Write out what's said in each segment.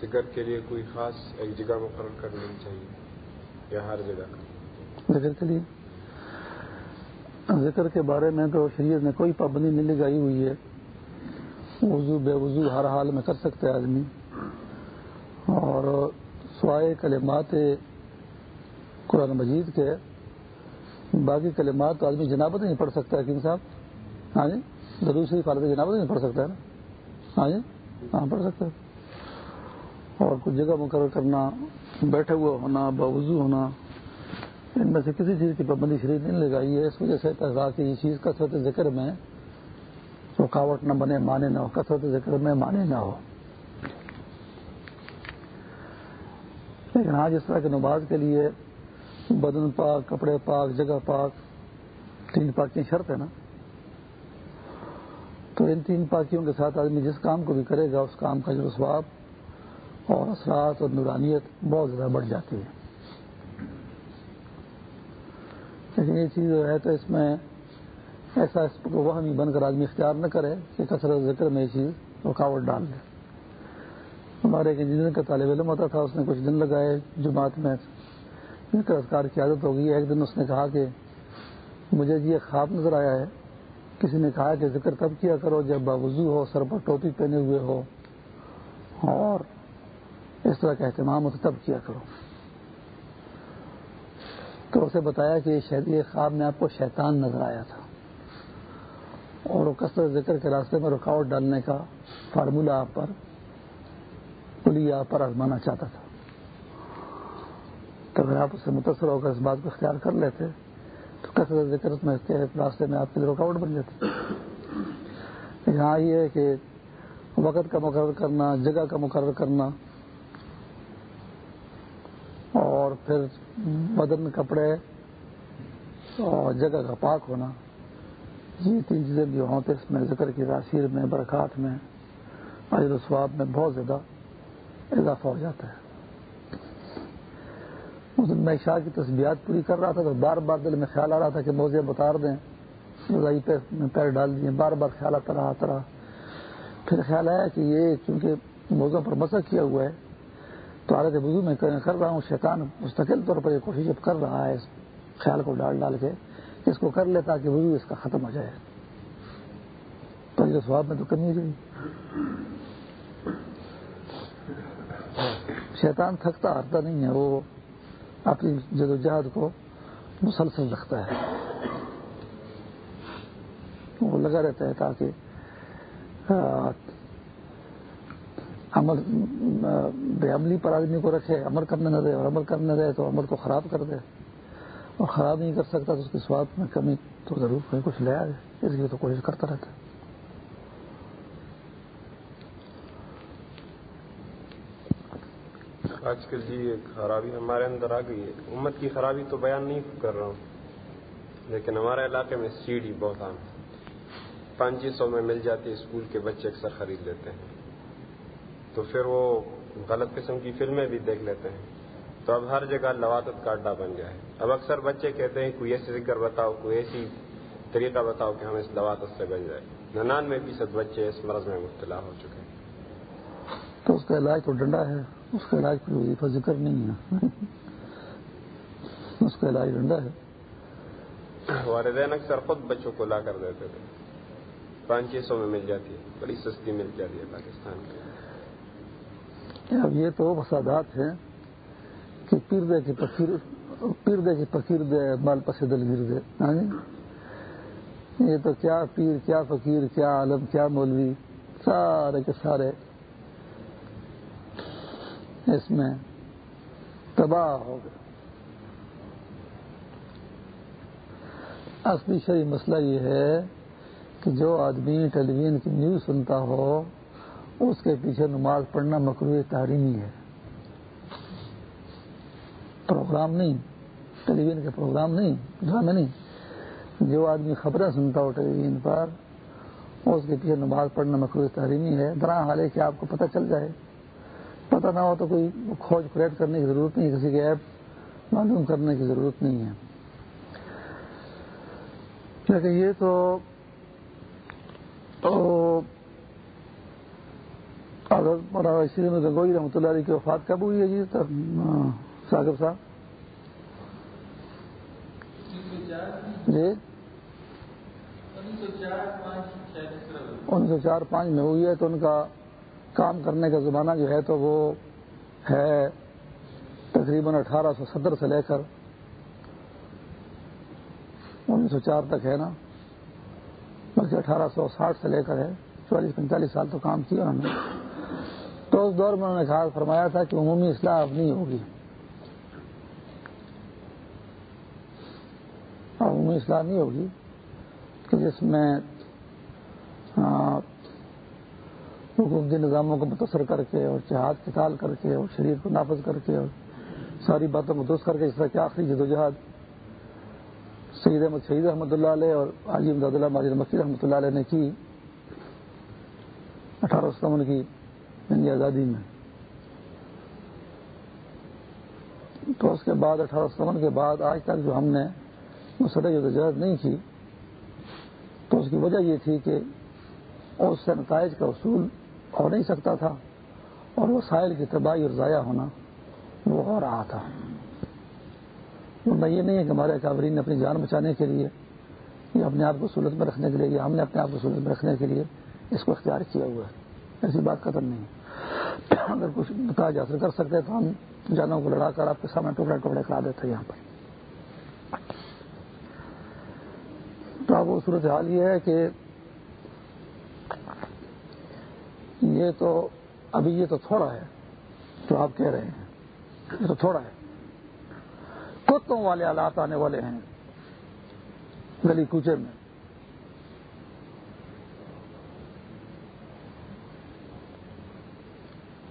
ذکر کے لیے کوئی خاص ایک جگہ مقرر کرنی چاہیے، یا ہر جگہ ذکر کے لیے ذکر کے بارے میں تو شریعت نے کوئی پابندی نہیں لگائی ہوئی ہے۔ وضو بے وضو ہر حال میں کر سکتے آدمی۔ اور سوائے کلمات قرآن مجید کے، باقی کلمات تو آدمی جنابت نہیں پڑھ سکتا حکیم صاحب۔ ہاں جی؟ دوسری فالت جنابت نہیں پڑھ سکتا ہے نا؟ ہاں جی؟ ہاں پڑھ سکتا ہے۔ اور کچھ جگہ مقرر کرنا بیٹھے ہوئے ہونا، باوضو ہونا، ان میں سے کسی چیز کی پابندی شریف نہیں لگائی ہے۔ اس وجہ سے کہ یہ چیز کثرت ذکر میں رکاوٹ نہ بنے مانے نہ ہو۔ کثرت ذکر میں مانے نہ ہو۔ لیکن آج اس طرح کے نماز کے لیے بدن پاک، کپڑے پاک، جگہ پاک، تین پاک کی شرط ہے نا۔ تو ان تین پاکیوں کے ساتھ آدمی جس کام کو بھی کرے گا، اس کام کا جو سواب اور اثرات اور نورانیت بہت زیادہ بڑھ جاتی ہے۔ لیکن یہ چیز جو ہے تو اس میں ایسا اس کو وہ بن کر آدمی اختیار نہ کرے کہ کثرت ذکر میں یہ چیز رکاوٹ ڈال دے ہمارے ایک انجینئر کا طالب علم ہوتا تھا، اس نے کچھ دن لگائے جماعت میں۔ اذکار کی عادت ہو گئی۔ ایک دن اس نے کہا کہ مجھے جی یہ خواب نظر آیا ہے۔ کسی نے کہا کہ ذکر تب کیا کرو جب باوضو ہو، سر پر ٹوپی پہنے ہوئے ہو۔ اور اس طرح کا اہتمام ہو تو تب کیا کرو۔ تو اسے بتایا کہ یہ خواب میں آپ کو شیطان نظر آیا تھا۔ اور وہ کثرت ذکر کے راستے میں رکاوٹ ڈالنے کا فارمولہ آپ پر پلی آپ پر آزمانا چاہتا تھا۔ تو اگر آپ اسے متاثر ہو کر اس بات کو اختیار کر لیتے، تو کثرت ذکر میں اس کے راستے میں آپ کے لیے رکاوٹ بن جاتی۔ یہاں یہ ہے کہ وقت کا مقرر کرنا، جگہ کا مقرر کرنا اور پھر بدن کپڑے اور جگہ کا پاک ہونا، یہ تین چیزیں بھی ہوتے اس میں ذکر کی، تاثیر میں، برکات میں عجر سواب میں بہت زیادہ اضافہ ہو جاتا ہے۔ اس دن میں شاہ کی تصویرات پوری کر رہا تھا تو بار بار دل میں خیال آ رہا تھا کہ موزے بتار دیں۔ رضائی پہ پیر ڈال دیے، بار بار خیال آتا رہا آتا رہا۔ پھر خیال آیا کہ یہ چونکہ موزوں پر مسا کیا ہوا ہے تو حالت وضو میں کر رہا ہوں، شیطان مستقل طور پر یہ کوشش اب کر رہا ہے اس خیال کو ڈال ڈال کے کہ اس کو کر لے تاکہ وضو اس کا ختم ہو جائے۔ تو یہ سواب میں تو کمی رہی شیطان تھکتا ہارتا نہیں ہے، وہ اپنی جدوجہد کو مسلسل رکھتا ہے۔ وہ لگا رہتا ہے تاکہ عمل بے عملی پر آدمی کو رکھے، عمل کرنے نہ دے اور عمل کرنے دے تو عمل کو خراب کر دے اور خراب نہیں کر سکتا تو اس کے سواد میں کمی تو ضرور کہیں کچھ لے آئے، اس لیے تو کوشش کرتا رہتا ہے۔ آج کل جی ایک خرابی ہمارے اندر آ گئی ہے۔ امت کی خرابی تو بیان نہیں کر رہا ہوں، لیکن ہمارے علاقے میں سی ڈی بہت عام پانچ سو میں مل جاتی ہے، اسکول کے بچے اکثر خرید لیتے ہیں۔ تو پھر وہ غلط قسم کی فلمیں بھی دیکھ لیتے ہیں۔ تو اب ہر جگہ لواتت کا اڈا بن گیا ہے۔ اب اکثر بچے کہتے ہیں کوئی ایسی ذکر بتاؤ کوئی ایسی طریقہ بتاؤ کہ ہم اس لواتت سے بن جائے ننانوے فیصد بچے اس مرض میں مبتلا ہو چکے ہیں۔ تو اس کا علاج تو ڈنڈا ہے اس کا علاج کوئی وظیفہ ذکر نہیں ہے۔ اس کا علاج ڈنڈا ہے۔ والدین اکثر خود بچوں کو لا کر دیتے تھے۔ پانچ چھ سو میں مل جاتی ہے بڑی سستی مل جاتی ہے پاکستان کی۔ اب یہ تو فسادات ہیں کہ پیر دے کے پکیر پیر دے کے پکیر دے، مال پس دل گر دے ہاں جی؟ یہ تو کیا پیر، کیا فقیر، کیا عالم، کیا مولوی؟ سارے کے سارے اس میں تباہ ہو گئے۔ اصلی شری مسئلہ یہ ہے کہ جو آدمی ٹیلی ویژن کی نیوز سنتا ہو اس کے پیچھے نماز پڑھنا مقروع تحریمی ہے۔ پروگرام نہیں ٹیلی ویژن کے پروگرام نہیں، ڈرامے نہیں۔ جو آدمی خبریں سنتا ہو ٹیلی ویژن پر، اس کے پیچھے نماز پڑھنا مقروع تحریمی ہے۔ درا حال ہے کہ آپ کو پتہ چل جائے، پتہ نہ ہو تو کوئی کھوج کریٹ کرنے کی ضرورت نہیں، کسی کے ایپ معلوم کرنے کی ضرورت نہیں ہے۔ لیکن یہ تو مولانا میں گنگوئی رحمۃ اللہ علیہ کی وفات کب ہوئی ہے جی؟ ثاقب صاحب۔ جی؟ انیس سو چار پانچ میں ہوئی ہے تو ان کا کام کرنے کا زمانہ جو ہے تو وہ ہے تقریباً اٹھارہ سو ستر سے لے کر انیس سو چار تک ہے نا۔ بلکہ اٹھارہ سو ساٹھ سے لے کر ہے۔ چوالیس پینتالیس سال تو کام کیا انہوں نے۔ تو اس دور میں انہوں نے خاص فرمایا تھا کہ عمومی اصلاح اب نہیں ہوگی۔ ہاں، عمومی اصلاح نہیں ہوگی، کہ جس میں حکومتی نظاموں کو متاثر کر کے اور جہاد قتال کر کے اور شریر کو نافذ کر کے اور ساری باتوں کو درست کر کے، اس طرح کی آخری جدوجہد سید احمد شہید رحمۃ اللہ علیہ اور علی امداد اللہ ماجد مکی رحمۃ اللہ علیہ نے کی۔ اٹھارہ ستاون کی جنگی آزادی میں۔ تو اس کے بعد اٹھارہ ستاون کے بعد آج تک جو ہم نے مسئلہ جدوجہد نہیں کی، تو اس کی وجہ یہ تھی کہ اس سے نتائج کا اصول ہو نہیں سکتا تھا اور وسائل کی تباہی اور ضائع ہونا وہ ہو رہا تھا۔ یہ نہیں ہے کہ ہمارے کابرین نے اپنی جان بچانے کے لیے یا اپنے آپ کو سہولت میں رکھنے کے لیے یا ہم نے اپنے آپ کو سہولت میں رکھنے کے لیے اس کو اختیار کیا ہوا ہے۔ ایسی بات قدر نہیں۔ اگر کچھ نتائج حاصل کر سکتے تو ہم جانوں کو لڑا کر آپ کے سامنے ٹکڑے ٹکڑے کرا دیتے یہاں پر۔ تو اب وہ صورت حال یہ ہے کہ یہ تو ابھی یہ تو تھوڑا ہے جو آپ کہہ رہے ہیں۔ یہ تو تھوڑا ہے۔ کتوں والے آلات آنے والے ہیں؟ گلی کوچے میں۔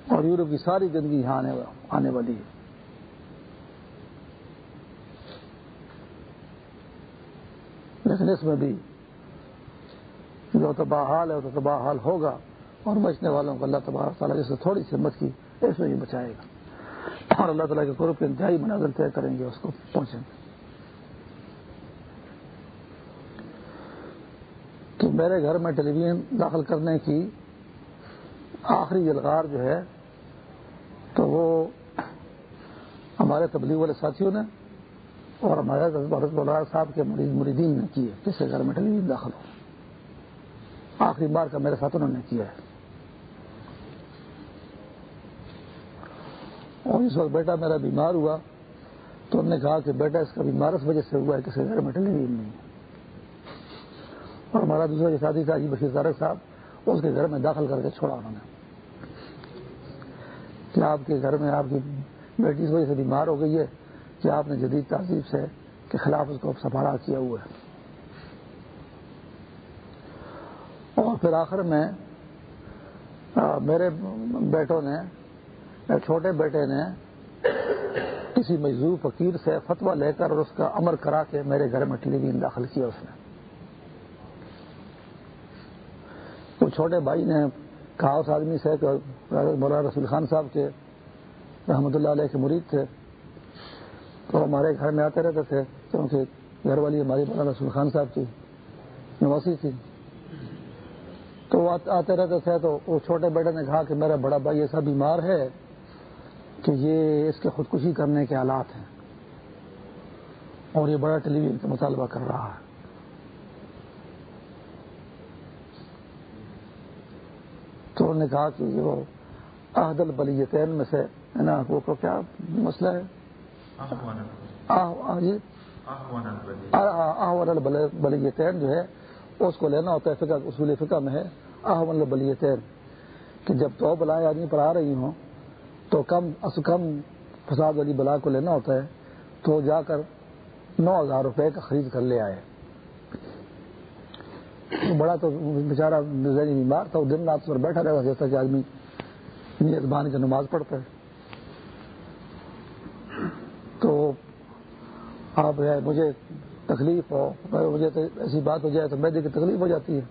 اور یورپ کی ساری گندگی یہاں آنے والی ہے۔ لیکن اس میں بھی جو تباہ حال ہے، وہ تو تباہ حال ہوگا اور بچنے والوں کو اللہ تبارک تعالیٰ جیسے تھوڑی سی ہمت کی، اس میں بھی بچائے گا۔ اور اللہ تعالیٰ کے قرب کے انتہائی مناظر طے کریں گے، اس کو پہنچیں گے۔ تو میرے گھر میں ٹیلی ویژن داخل کرنے کی آخری یلغار جو ہے تو وہ ہمارے تبلیغ والے ساتھیوں نے اور ہمارے بھارت صاحب کے مریدین نے کی ہے کس کے گھر میں ٹیلی ویژن داخل ہو۔ آخری بار کا میرے ساتھ انہوں نے کیا ہے۔ اور اس وقت بیٹا میرا بیمار ہوا، تو انہوں نے کہا کہ بیٹا، اس کا بیمار اس وجہ سے ہوا ہے کسی گھر میں ٹیلی ویژن نہیں اور ہمارا دوسرا جو شادی تھا جی بشیر طارق صاحب، اس کے گھر میں داخل کر کے چھوڑا انہوں نے۔ کہ آپ کے گھر میں آپ کی بیٹی اس وجہ سے بیمار ہو گئی ہے کہ آپ نے جدید تہذیب سے کے خلاف اس کو سفارا کیا ہوا ہے۔ اور پھر آخر میں میرے بیٹوں نے چھوٹے بیٹے نے کسی مجزو فقیر سے فتوا لے کر اور اس کا امر کرا کے میرے گھر میں ٹیلی ویژن داخل کیا اس نے۔ تو چھوٹے بھائی نے کہا اس آدمی سے کہ مولانا رسول خان صاحب کے رحمۃ اللہ علیہ کے مرید تھے، تو ہمارے گھر میں آتے رہتے تھے کیونکہ گھر والی ہماری مولانا رسول خان صاحب کی نواسی تھی۔ تو وہ آتے رہتے تھے، تو وہ چھوٹے بیٹے نے کہا کہ میرا بڑا بھائی ایسا بیمار ہے کہ یہ اس کے خودکشی کرنے کے حالات ہیں اور یہ بڑا ٹیلی ویژن کا مطالبہ کر رہا ہے تو انہوں نے کہا کہ وہ عہد البلیتین میں سے ہے نا، وہ کو کیا مسئلہ ہے؟ جی۔ آہون البلیتین جو ہے، اس کو لینا ہوتا ہے فقہ، اصول فقہ میں ہے آہون البلیتین۔ کہ جب تو بلائیں آدمی پر آ رہی ہوں، تو کم از کم فساد والی بلا کو لینا ہوتا ہے، تو جا کر نو ہزار روپے کا خرید کر لے آئے۔ بڑا تو بیچارہ ذہنی بیمار تھا، وہ دن رات پر بیٹھا رہتا جیسا کہ آدمی یعنی نیت بان کی نماز پڑھتا ہے۔ تو آپ مجھے تکلیف ہو، مجھے تو ایسی بات ہو جائے تو میں دیکھ تکلیف ہو جاتی ہے۔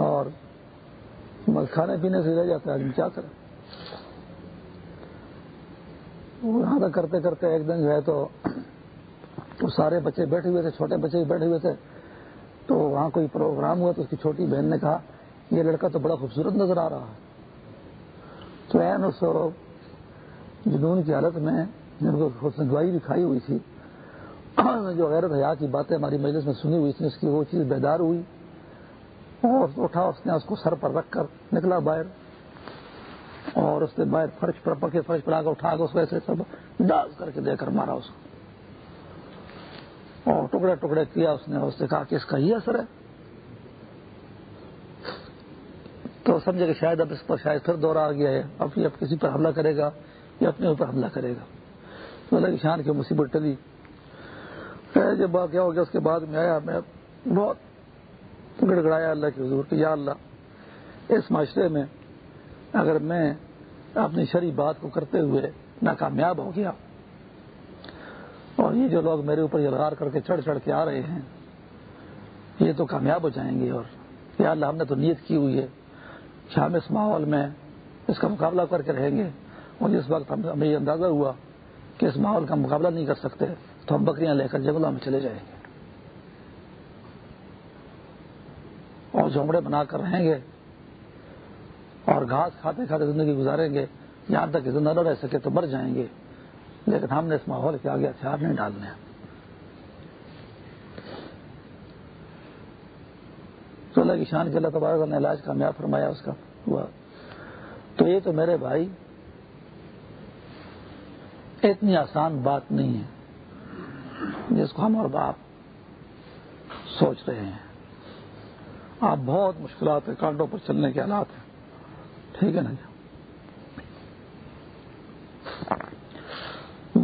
اور کھانے پینے سے رہ جاتا ہے، آدمی کیا کرے؟ یہاں تک کرتے کرتے ایک دن جو ہے تو سارے بچے بیٹھے ہوئے تھے، چھوٹے بچے بھی بیٹھے ہوئے تھے۔ تو وہاں کوئی پروگرام ہوا تو اس کی چھوٹی بہن نے کہا، یہ لڑکا تو بڑا خوبصورت نظر آ رہا ہے۔ تو این اس جنون کی حالت میں جن کو حسن گواہی بھی کھائی ہوئی تھی، جو غیرت حیا کی باتیں ہماری مجلس میں سنی ہوئی تھی اس کی وہ چیز بیدار ہوئی۔ اور اٹھا، اس نے اس کو سر پر رکھ کر نکلا باہر۔ اور اس نے باہر فرش پر پکے، فرش پر آ کر اٹھا کر اس ویسے سب ڈاز کر کے دے کر مارا اس کو۔ اور ٹکڑے ٹکڑے کیا اس نے اس نے کہا کہ اس کا یہ اثر ہے۔ تو سمجھے کہ شاید اب اس پر شاید پھر دورہ آ گیا ہے۔ اب یہ اب کسی پر حملہ کرے گا یا اپنے اوپر حملہ کرے گا۔ تو اللہ کی شان کی مصیبت ٹلی۔ جب کیا ہو گیا، اس کے بعد میں آیا، میں بہت گڑ گڑایا اللہ کے حضور کہ یا اللہ، اس معاشرے میں اگر میں اپنی شری بات کو کرتے ہوئے ناکامیاب ہو گیا اور یہ جو لوگ میرے اوپر یلغار کر کے چڑھ چڑھ کے آ رہے ہیں، یہ تو کامیاب ہو جائیں گے اور یا اللہ ہم نے تو نیت کی ہوئی ہے کہ ہم اس ماحول میں اس کا مقابلہ کر کے رہیں گے اور جس وقت ہمیں یہ اندازہ ہوا کہ اس ماحول کا مقابلہ نہیں کر سکتے، تو ہم بکریاں لے کر جنگلوں میں چلے جائیں گے۔ اور جھونپڑے بنا کر رہیں گے اور گھاس کھاتے کھاتے زندگی گزاریں گے، یہاں تک کہ زندہ نہ رہ سکے تو مر جائیں گے۔ لیکن ہم نے اس ماحول کے آگے ہتھیار نہیں ڈالنے تو اللہ کی شان کے اللہ تبارک نے علاج کامیاب فرمایا، اس کا ہوا۔ تو یہ تو میرے بھائی، اتنی آسان بات نہیں ہے جس کو ہم اور باپ سوچ رہے ہیں۔ آپ بہت مشکلات ہیں کانٹوں پر چلنے کے حالات ہیں۔ ٹھیک ہے نا جی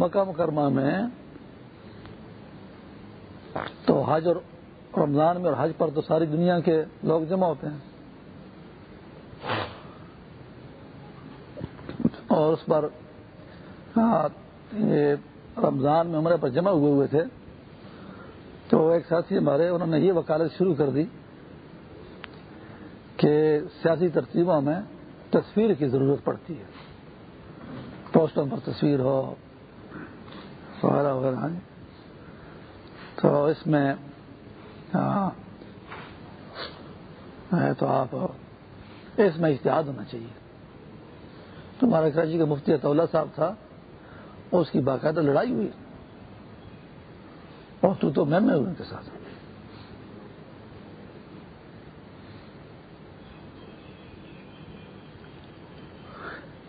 مکہ مکرمہ میں تو حج اور رمضان میں اور حج پر تو ساری دنیا کے لوگ جمع ہوتے ہیں۔ اور اس پر ہاں، یہ رمضان میں عمرے پر جمع ہوئے ہوئے تھے۔ تو ایک ساتھی ہمارے، انہوں نے یہ وکالت شروع کر دی کہ سیاسی ترتیبوں میں تصویر کی ضرورت پڑتی ہے۔ پوسٹوں پر تصویر ہو وغیرہ وغیرہ تو اس میں تو آپ، اس میں اشتہاد ہونا چاہیے۔ تو ہمارے کراچی کا مفتی اطولہ صاحب تھا، اس کی باقاعدہ لڑائی ہوئی۔ اور تو تو میں میں ان کے ساتھ۔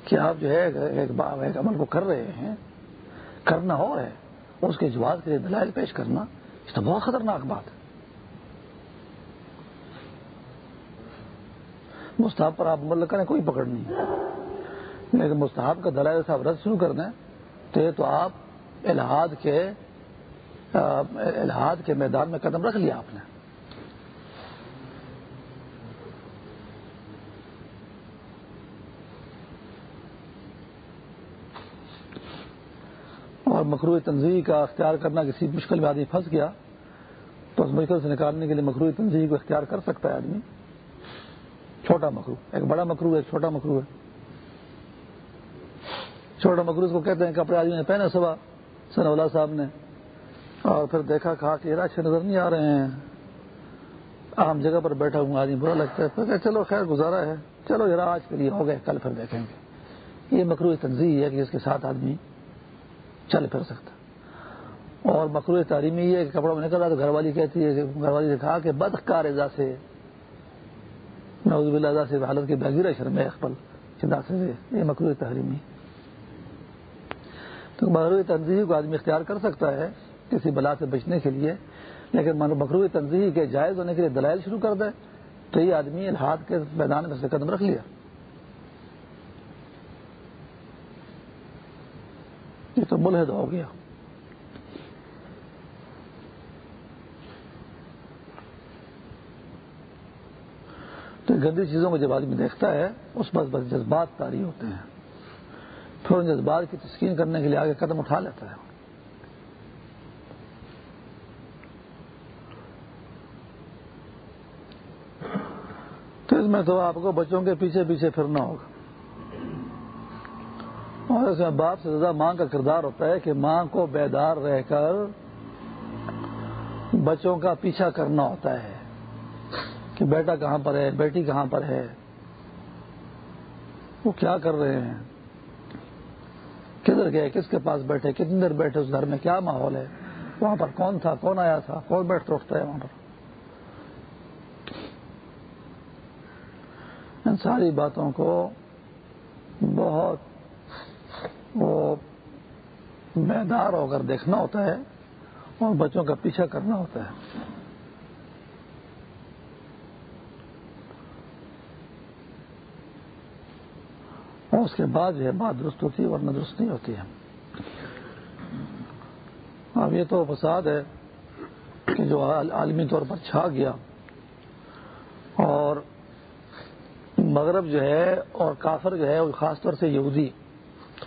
کہ آپ جو ہے ایک عمل کو کر رہے ہیں کرنا اور ہے، اس کے جواز کے لیے دلائل پیش کرنا، اس تو بہت خطرناک بات ہے۔ مستحب پر آپ ملک نے کوئی پکڑ نہیں۔ لیکن مستحب کا دلائل صاحب رد شروع کر دیں، تو یہ تو آپ الحاد کے الحاد کے میدان میں قدم رکھ لیا آپ نے۔ اور مکرو تنظیم کا اختیار کرنا کسی مشکل میں آدمی پھنس گیا تو اس مشکل سے نکالنے کے لیے مکرو تنظیم کو اختیار کر سکتا ہے آدمی۔ چھوٹا مکرو ایک بڑا مکرو ہے، ایک چھوٹا مکرو ہے۔ چھوٹا مکرو اس کو کہتے ہیں کپڑے آدمی نے پہنے صبح سن صاحب نے۔ اور پھر دیکھا، کہا کہ اچھے نظر نہیں آ رہے ہیں۔ عام جگہ پر بیٹھا ہوں، آدمی برا لگتا ہے۔ پھر چلو خیر، گزارا ہے۔ چلو ذرا آج کے لیے ہو گئے کل پھر دیکھیں گے۔ یہ مکرو تنظیم ہے کہ جس کے ساتھ آدمی چل پھر سکتا۔ اور مکرو تعلیمی یہ ہے کہ کپڑوں میں نکل رہا تو گھر والی کہتی ہے گھر والی نے کہا کہ بد کار اعزا سے نوز سے حالت کے بغیر شرم اقبال چدا سے، یہ مکرو تحریمی تو مکرو تنظیم کو آدمی اختیار کر سکتا ہے کسی بلا سے بچنے کے لیے، لیکن مکرو تنظیم کے جائز ہونے کے لیے دلائل شروع کر دے، تو یہ آدمی الحاد کے میدان میں سے قدم رکھ لیا۔ یہ تو ملحد ہو گیا۔ تو گندی چیزوں کو جب آدمی دیکھتا ہے، اس پر بس جذبات تاری ہوتے ہیں۔ پھر ان جذبات کی تسکین کرنے کے لیے آگے قدم اٹھا لیتا ہے۔ تو اس میں تو آپ کو بچوں کے پیچھے پیچھے پھرنا ہوگا۔ اور اس میں باپ سے زیادہ ماں کا کردار ہوتا ہے کہ ماں کو بیدار رہ کر بچوں کا پیچھا کرنا ہوتا ہے کہ بیٹا کہاں پر ہے، بیٹی کہاں پر ہے؟ وہ کیا کر رہے ہیں؟ کدھر گئے، کس کے پاس بیٹھے، کتنی دیر بیٹھے اس گھر میں؟ کیا ماحول ہے؟ وہاں پر کون تھا، کون آیا تھا؟ کون بیٹھ اٹھتا ہے وہاں پر؟ ان ساری باتوں کو بہت وہ بیدار ہو کر دیکھنا ہوتا ہے اور بچوں کا پیچھا کرنا ہوتا ہے۔ اور اس کے بعد جو ہے، بات درست ہوتی ہے ورنہ درست نہیں ہوتی ہے۔ اب یہ تو فساد ہے کہ جو عالمی طور پر چھا گیا اور مغرب جو ہے اور کافر جو ہے وہ خاص طور سے یہودی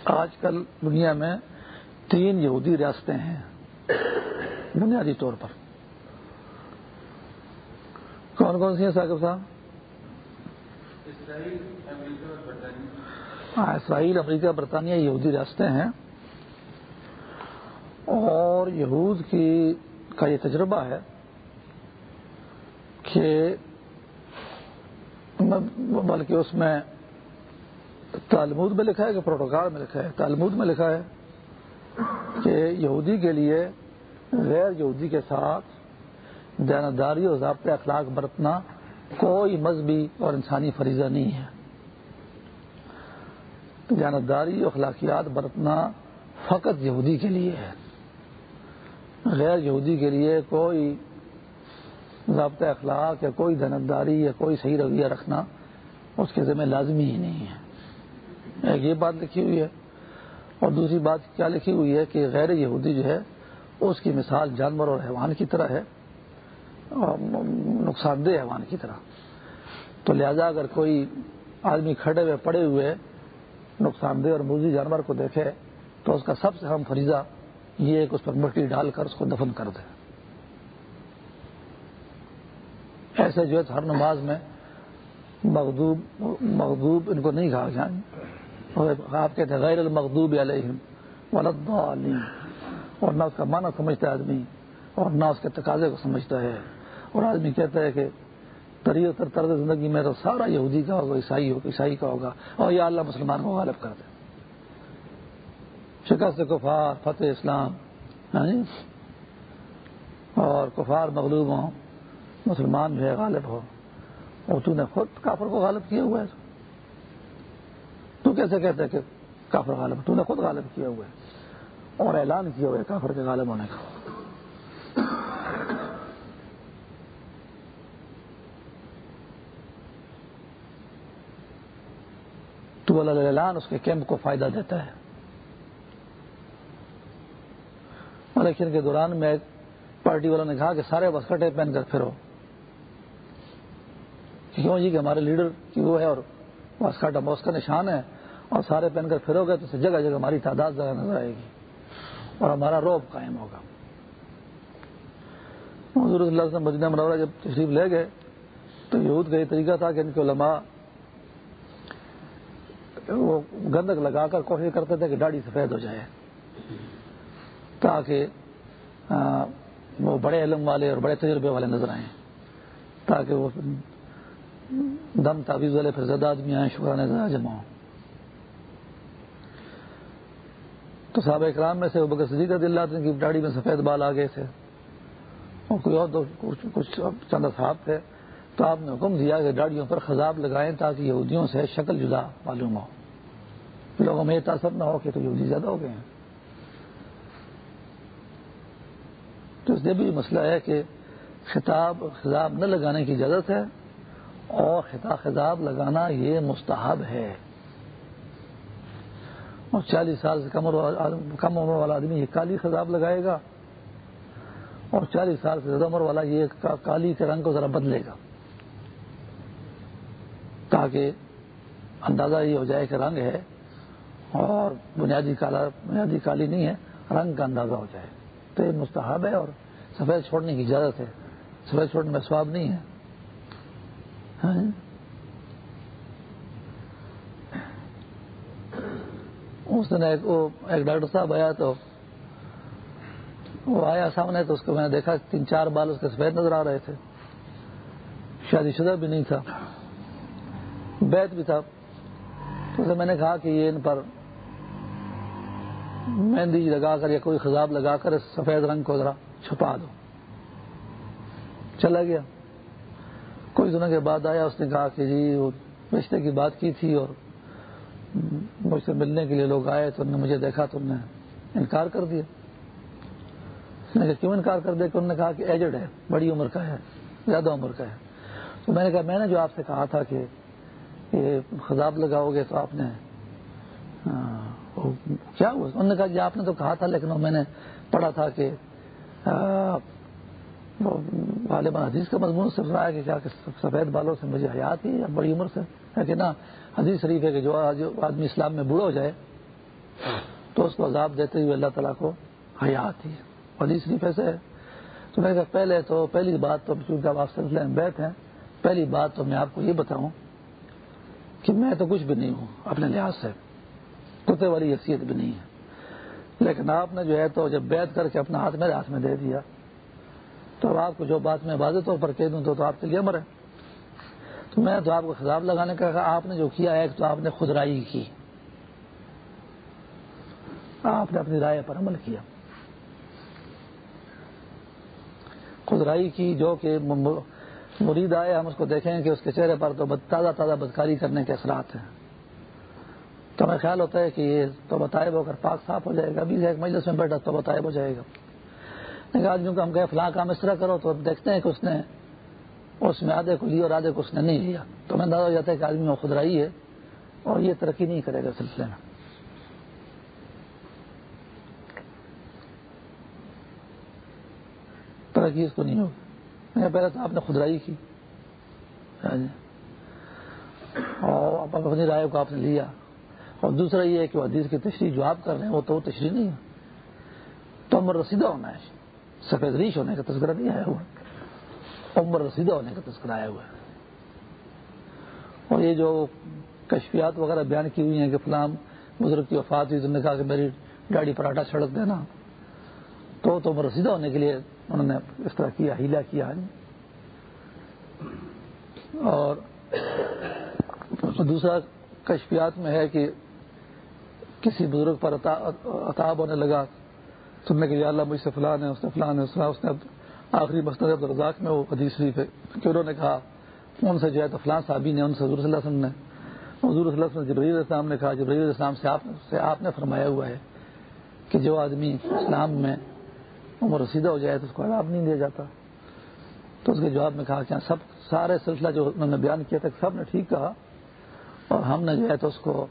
آج کل دنیا میں تین یہودی ریاستیں ہیں بنیادی طور پر۔ کون کون سی ہیں ثاقب صاحب؟ ہاں اسرائیل امریکہ برطانیہ یہودی ریاستیں ہیں۔ اور یہود کی کا یہ تجربہ ہے کہ بلکہ اس میں تالمود میں لکھا ہے کہ پروٹوکال میں لکھا ہے؟ تالمود میں لکھا ہے کہ یہودی کے لیے غیر یہودی کے ساتھ دیانتداری اور ضابطۂ اخلاق برتنا کوئی مذہبی اور انسانی فریضہ نہیں ہے۔ دیانتداری اخلاقیات برتنا فقط یہودی کے لیے ہے۔ غیر یہودی کے لیے کوئی ضابطۂ اخلاق یا کوئی دنتداری یا کوئی صحیح رویہ رکھنا اس کے ذمہ لازمی ہی نہیں ہے۔ ایک یہ بات لکھی ہوئی ہے۔ اور دوسری بات کیا لکھی ہوئی ہے کہ غیر یہودی جو ہے، اس کی مثال جانور اور حیوان کی طرح ہے۔ اور نقصان دہ حیوان کی طرح۔ تو لہذا اگر کوئی آدمی کھڑے ہوئے، پڑے ہوئے، نقصان دہ اور موزی جانور کو دیکھے، تو اس کا سب سے اہم فریضہ یہ ایک اس پر مٹی ڈال کر اس کو دفن کر دے۔ ایسے جو ہے ہر نماز میں مغدوب مغدوب ان کو نہیں کہا آپ کہتے ہیں غیر المغدوب علیہم ولد اور نہ اس کا معنی سمجھتا ہے آدمی، اور نہ اس کے تقاضے کو سمجھتا ہے۔ اور آدمی کہتا ہے کہ تر طرز زندگی میں تو سارا یہودی کا ہوگا، عیسائی ہوگا عیسائی کا ہوگا، اور یا اللہ مسلمان کو غالب کر دے۔ شکست کفار، فتح اسلام ہاں جی؟ اور کفار مغلوب ہوں، مسلمان جو ہے غالب ہو۔ اور تو نے خود کافر کو غالب کیا ہوا ہے۔ تو کیسے کہتے کہ کافر غالب؟ تو نے خود غالب کیا ہوا ہے اور اعلان کیا ہوا ہے کافر کے غالب ہونے کا۔ تو اعلان اس کے کیمپ کو فائدہ دیتا ہے۔ الیکشن کے دوران میں پارٹی والوں نے کہا کہ سارے وسکٹے پہن کر پھرو۔ کیوں جی کہ ہمارے لیڈر کی وہ ہے اور واسکٹ موس کا نشان ہے۔ اور سارے پہن کر پھرو گے تو جگہ جگہ ہماری تعداد زیادہ نظر آئے گی اور ہمارا روب قائم ہوگا۔ حضور صلی اللہ علیہ وسلم مدینہ منورہ جب تشریف لے گئے تو یہود کا یہ طریقہ تھا کہ ان کے علماء وہ گندک لگا کر کوشش کرتے تھے کہ داڑھی سفید ہو جائے تاکہ وہ بڑے علم والے اور بڑے تجربے والے نظر آئیں تاکہ وہ دم تعویذ والے پھر زیادہ آدمی آئیں، شکرانے زیادہ جمع ہوں۔ تو صحابہ اکرام میں سے وہ بکر صدیق رضی اللہ عنہ کی داڑھی میں سفید بال آ گئے تھے۔ اور کوئی اور کچھ چند صاحب تھے۔ تو آپ نے حکم دیا کہ داڑیوں پر خزاب لگائیں تاکہ یہودیوں سے شکل جدا معلوم ہو۔ لوگوں میں یہ تاثر نہ ہو کہ تو یہودی زیادہ ہو گئے ہیں۔ تو اس لیے بھی مسئلہ ہے کہ خطاب خطاب نہ لگانے کی اجازت ہے اور خطاب خطاب لگانا یہ مستحب ہے۔ اور چالیس سال سے کم عمر والا آدمی یہ کالی خطاب لگائے گا اور چالیس سال سے زیادہ عمر والا یہ کالی کے رنگ کو ذرا بدلے گا۔ تاکہ اندازہ یہ ہو جائے کہ رنگ ہے اور بنیادی کالا بنیادی کالی نہیں ہے، رنگ کا اندازہ ہو جائے۔ تو یہ مستحب ہے اور سفید چھوڑنے کی اجازت ہے۔ سفید چھوڑنے میں سواب نہیں ہے۔ ہاں جی؟ اس دن ایک ایک ڈاکٹر صاحب آیا تو وہ آیا سامنے تو اس کو میں نے دیکھا تین چار بال اس کے سفید نظر آ رہے تھے۔ شادی شدہ بھی نہیں تھا۔ بیت بھی تھا۔ اسے میں نے کہا کہ یہ ان پر مہندی لگا کر یا کوئی خزاب لگا کر سفید رنگ کو ذرا چھپا دو۔ چلا گیا۔ کوئی دنوں کے بعد آیا، اس نے کہا کہ جی وہ رشتے کی بات کی تھی اور مجھ سے ملنے کے لیے لوگ آئے تو انہوں نے مجھے دیکھا تو انہوں نے انکار کر دیا۔ میں نے کہا، کیوں انکار کر دیا کہ انہوں نے کہا کہ ایجڈ ہے، بڑی عمر کا ہے، زیادہ عمر کا ہے۔ تو میں نے کہا، میں نے جو آپ سے کہا تھا کہ یہ خزاب لگاؤ گے تو آپ نے ہاں، کیا ہوا؟ انہوں نے کہا کہ آپ نے تو کہا تھا، لیکن میں نے پڑھا تھا کہ غالباً حدیث کا مضمون سے رہا ہے کہ کیا کہ سفید بالوں سے مجھے حیات ہی بڑی عمر سے۔ ہے کہ نا حدیث شریف ہے کہ جو آدمی اسلام میں بوڑھا ہو جائے تو اس کو عذاب دیتے ہوئے اللہ تعالیٰ کو حیات ہی حدیث شریف ایسے ہے۔ تو میں کہا پہلے تو پہلی بات تو چونکہ آپ سلسلے میں بیٹھ ہیں، پہلی بات تو میں آپ کو یہ بتاؤں کہ میں تو کچھ بھی نہیں ہوں، اپنے لحاظ سے کتے والی حیثیت بھی نہیں ہے۔ لیکن آپ نے جو ہے تو جب بیت کر کے اپنا ہاتھ میرے ہاتھ میں دے دیا تو اب آپ کو جو بات میں واضح طور پر کہہ دوں تو, تو آپ کے لیے امر ہے۔ تو میں تو آپ کو خطاب لگانے کا کہا آپ نے جو کیا ہے تو آپ نے خدرائی کی۔ آپ نے اپنی رائے پر عمل کیا۔ خدرائی کی جو کہ مرید آئے ہم اس کو دیکھیں کہ اس کے چہرے پر تو تازہ تازہ بدکاری کرنے کے اثرات ہیں۔ تو ہمیں خیال ہوتا ہے کہ یہ تو بتائے ہو کر پاک صاف ہو جائے گا ابھی ایک مجلس میں بیٹھا تو بتائے ہو جائے گا۔ آدمیوں کو ہم کہیں فلاں کام اس طرح کرو تو دیکھتے ہیں کہ اس نے اس میں آدھے کو لیا اور آدھے کو اس نے نہیں لیا۔ تو میں اندازہ ہو جاتا ہے کہ آدمی وہ خدرائی ہے اور یہ ترقی نہیں کرے گا سلسلے میں۔ ترقی اس کو نہیں ہوگی۔ پہلے تو آپ نے خدرائی کی۔ ہاں جی۔ اور اپنی رائے کو آپ نے لیا۔ اور دوسرا یہ ہے کہ حدیث کی تشریح جو آپ کر رہے ہیں وہ تو وہ تشریح نہیں ہے۔ تو عمر رسیدہ ہونا ہے۔ سفید ریش ہونے کا تذکرہ نہیں آیا ہوا، عمر رسیدہ ہونے کا تذکرہ آیا ہوا ہے۔ اور یہ جو کشفیات وغیرہ بیان کی ہوئی ہیں کہ فلام بزرگ کی وفات ہوئی، تو نے کہا کہ میری ڈاڑی پراٹھا چھڑک دینا۔ تو تو عمر رسیدہ ہونے کے لیے انہوں نے اس طرح کیا، ہیلا کیا۔ اور دوسرا کشفیات میں ہے کہ کسی بزرگ پر اتاب ہونے لگا سننے کے اللہ مجھ سے فلان ہے، اس نے فلان ہے، اس نے اس نے آخری مستد رزاق میں، وہ حدیث شریف ہے۔ کہ انہوں نے کہا، ان سے جو ہے تو فلان صحابی نے، ان سے حضور صلی اللہ علیہ وسلم نے، حضور صلی اللہ علیہ وسلم جبریل اسلام نے کہا، جبریل اسلام سے آپ سے آپ نے فرمایا ہوا ہے کہ جو آدمی اسلام میں عمر رسیدہ ہو جائے تو اس کو عذاب نہیں دیا جاتا۔ تو اس کے جواب میں کہا کہ ہاں، سب، سارے سلسلہ جو انہوں نے بیان کیا تھا، سب نے ٹھیک کہا اور ہم نے جو ہے تو اس کو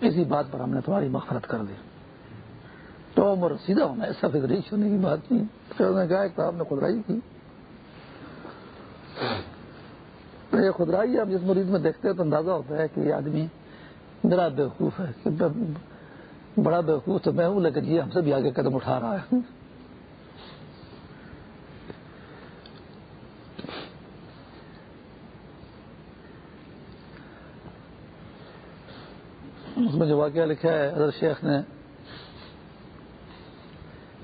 اسی بات پر ہم نے تمہاری مغفرت کر دی۔ تو عمر سیدھا ہونا، ایسا فکریش ہونے کی بات نہیں۔ پھر نے کہا کہ آپ نے خدرائی کی۔ یہ خدرائی آپ جس مریض میں دیکھتے ہیں تو اندازہ ہوتا ہے کہ یہ آدمی میرا بیوقوف ہے، بڑا بیوقوف تو میں ہوں، لیکن یہ ہم سے بھی آگے قدم اٹھا رہا ہے اس میں جو واقعہ لکھا ہے، حضرت شیخ نے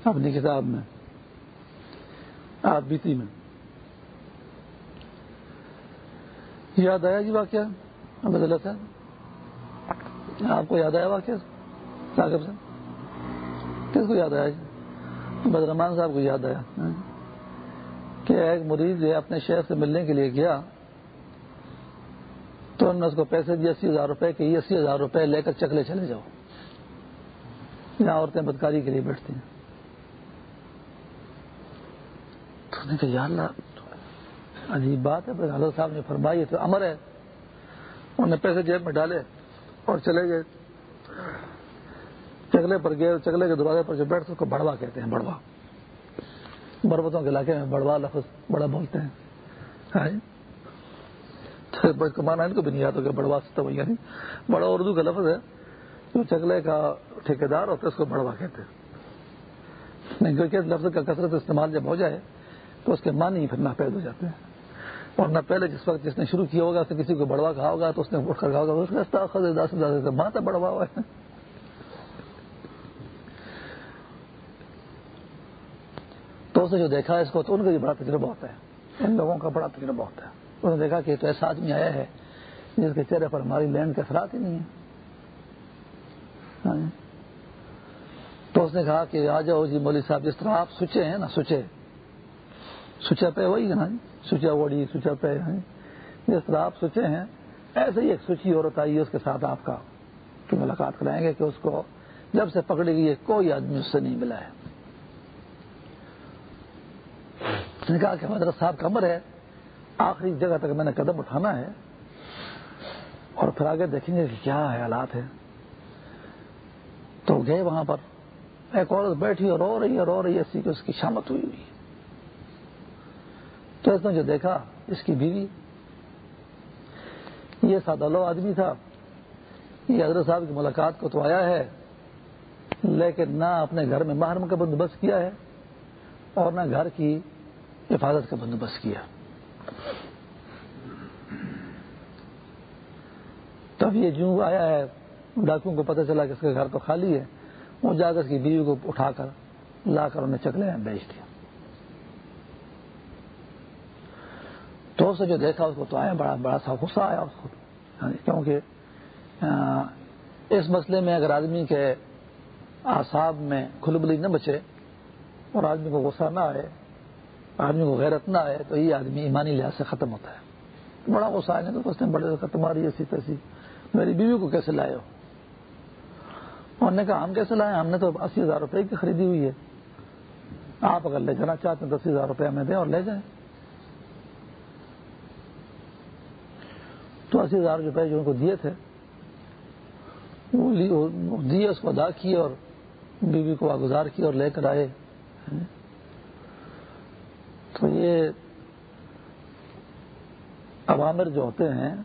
اپنی کتاب میں، آپ بیتی میں۔ یاد آیا جی واقعہ؟ بدلا تھا آپ کو یاد آیا واقعہ؟ صاحب۔ سے کس کو یاد آیا جی؟ بدرمان صاحب کو یاد آیا۔ کہ ایک مریض جو اپنے شہر سے ملنے کے لیے گیا۔ تو انہوں نے اس کو پیسے دیے اسی ہزار روپے کہ یہ اسی ہزار روپے لے کر چکلے چلے جاؤ۔ یہاں عورتیں بدکاری کے لیے بیٹھتی ہیں۔ تو نے کہا، یا اللہ، عجیب بات ہے حضرت صاحب نے فرمائی تو امر ہے۔ انہوں نے پیسے جیب میں ڈالے اور چلے گئے۔ چگلے پر گئے چگلے کے دروازے پر جو بیٹھتے اس کو بڑوا کہتے ہیں، بڑوا۔ بربتوں کے علاقے میں بڑوا لفظ بڑا بولتے ہیں۔ ہاں جی۔ ہاں جی؟ کمانا ان کو بھی نہیں آتا کہ بڑوا سسٹم یعنی بڑا اردو کا لفظ ہے، جو چگلے کا ٹھیکیدار ہوتا ہے، اس کو بڑوا کہتے ہیں۔ کیونکہ لفظ کا کثرت استعمال جب ہو جائے، تو اس کے معنی پھر ناپید ہو جاتے ہیں۔ اور نہ پہلے جس وقت جس نے شروع کیا ہوگا کسی کو بڑوا کہا ہوگا، تو اس نے اٹھ کر کہا ہوگا، اس کا ماں تھا بڑوا ہوا ہے۔ تو اس نے جو دیکھا، اس کو تو ان کا بھی بڑا تجربہ ہوتا ہے، ان لوگوں کا بڑا تجربہ ہوتا ہے۔ انہوں نے دیکھا کہ تو ایسا آدمی آیا ہے جس کے چہرے پر ہماری لینڈ کے اثرات ہی نہیں ہیں۔ ہاں جی۔ تو اس نے کہا کہ آ جاؤ جی مولوی صاحب، جس طرح آپ سوچے ہیں نا، سوچے۔ سوچا پہ وہی ہے نا جی۔ سوچا وڑی، سوچا پہ ہاں جی۔ جس طرح آپ سوچے ہیں، ایسے ہی ایک سوچی عورت آئی ہے اس کے ساتھ آپ کا۔ کی ملاقات کرائیں گے کہ اس کو جب سے پکڑی گئی ہے، کوئی آدمی اس سے نہیں ملا ہے۔ اس نے کہا کہ حضرت صاحب کمر ہے۔ آخری جگہ تک میں نے قدم اٹھانا ہے اور پھر آگے دیکھیں گے کہ کیا حالات ہے تو گئے وہاں پر۔ ایک عورت بیٹھی اور رو رہی ہے، رو رہی ہے، اسی کی اس کی شامت ہوئی ہوئی۔ تو اس نے جو دیکھا، اس کی بیوی۔ یہ سادہ لو آدمی تھا۔ یہ حضرت صاحب کی ملاقات کو تو آیا ہے، لیکن نہ اپنے گھر میں محرم کا بندوبست کیا ہے اور نہ گھر کی حفاظت کا بندوبست کیا۔ تب یہ جو آیا ہے ڈاکوں کو پتہ چلا کہ اس کا گھر تو خالی ہے۔ وہ جا کر اس کی بیوی کو اٹھا کر لا کر انہیں چکلے ہیں بیچ دیا۔ تو اسے جو دیکھا، اس کو تو آیا، بڑا بڑا سا غصہ آیا اس کو۔ یعنی کیونکہ اس مسئلے میں اگر آدمی کے آساب میں کھلبلی نہ بچے اور آدمی کو غصہ نہ آئے، آدمی کو غیرت نہ آئے، تو یہ آدمی ایمانی لحاظ سے ختم ہوتا ہے۔ بڑا غصہ آئے تو اس نے بڑے تمہاری ایسی تیسی میری بیوی کو کیسے لائے ہو؟ انہوں نے کہا، ہم کیسے لائے ہم نے تو اسی ہزار روپے کی خریدی ہوئی ہے۔ آپ اگر لے جانا چاہتے ہیں تو اسی ہزار روپے ہمیں دیں اور لے جائیں۔ تو اسی ہزار روپے جو ان کو دیے تھے، وہ دیے، اس کو ادا کیے اور بیوی کو آگزار کی اور لے کر آئے۔ تو یہ عوامر جو ہوتے ہیں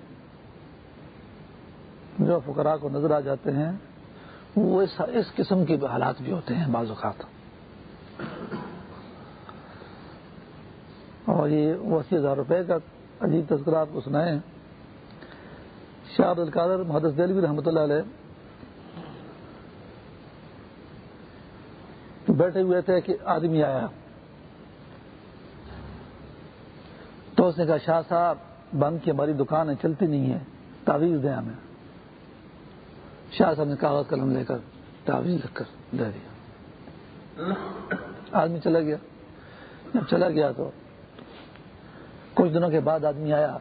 جو فقراء کو نظر آ جاتے ہیں، وہ اس قسم کے حالات بھی ہوتے ہیں بعض اوقات۔ اور یہ وہ اسی ہزار روپے کا عجیب تذکرہ آپ کو سنائیں۔ شاہ عبد القادر محدث دلوی رحمۃ اللہ علیہ بیٹھے ہوئے تھے کہ آدمی آیا۔ تو اس نے کہا، شاہ صاحب بند کی ہماری دکان ہے، چلتی نہیں ہے، تعویذ دیں ہمیں۔ شاہ صاحب نے کاغذ قلم لے کر تعویذ لکھ کر دے دیا۔ آدمی چلا گیا۔ جب چلا گیا تو کچھ دنوں کے بعد آدمی آیا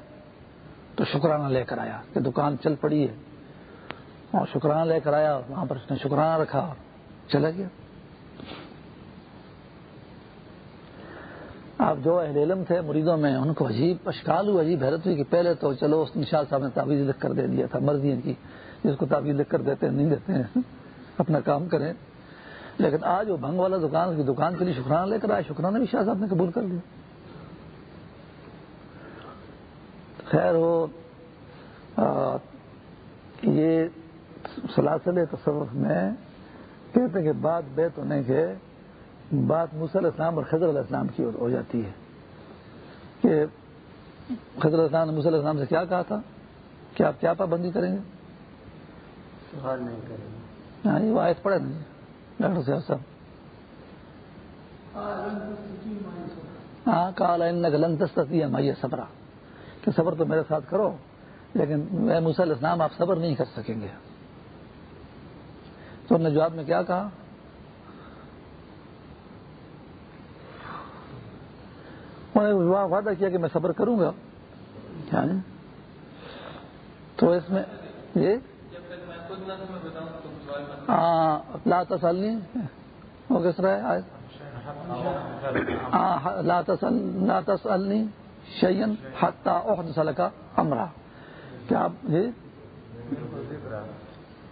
تو شکرانہ لے کر آیا کہ دکان چل پڑی ہے۔ اور شکرانہ لے کر آیا، وہاں پر اس نے شکرانہ رکھا۔ اور چلا گیا۔ آپ جو اہل علم تھے، مریدوں میں ان کو عجیب اشکال ہوئی، عجیب حیرت ہوئی کہ پہلے تو چلو اس نشاد صاحب نے تعویذ لکھ کر دے دیا تھا، مرضی ان کی۔ جس کو تعویذ لکھ کر دیتے ہیں، نہیں دیتے ہیں، اپنا کام کریں۔ لیکن آج وہ بھنگ والا دکان کی دکان کے لیے شکرانہ لے کر آئے، شکرانہ بھی شاہ صاحب نے قبول کر لیا۔ خیر ہو یہ سلاسل تصوف میں کہتے کہ بات بیت ہونے کے بات علیہ السلام اور خضر علیہ السلام کی ہو جاتی ہے۔ کہ خضر علیہ السلام نے علیہ السلام سے کیا کہا تھا؟ کہ آپ کیا پابندی کریں گے؟ سوال نہیں کریں گے۔ ہاں یہ آیت نا ڈاکٹر صاحب صاحب۔ ہاں کال گلن دستی ہے مائیے صبرا۔ کہ صبر تو میرے ساتھ کرو لیکن میں علیہ السلام آپ صبر نہیں کر سکیں گے۔ تو انہوں نے جواب میں کیا کہا؟ انہوں نے وعدہ کیا کہ میں صبر کروں گا۔ یعنی تو اس میں یہ ہاں لا تسلنی۔ وہ کس طرح ہے؟ ہاں، لا تسلنی شیئن حتی احد سلکا امرا۔ کیا آپ جی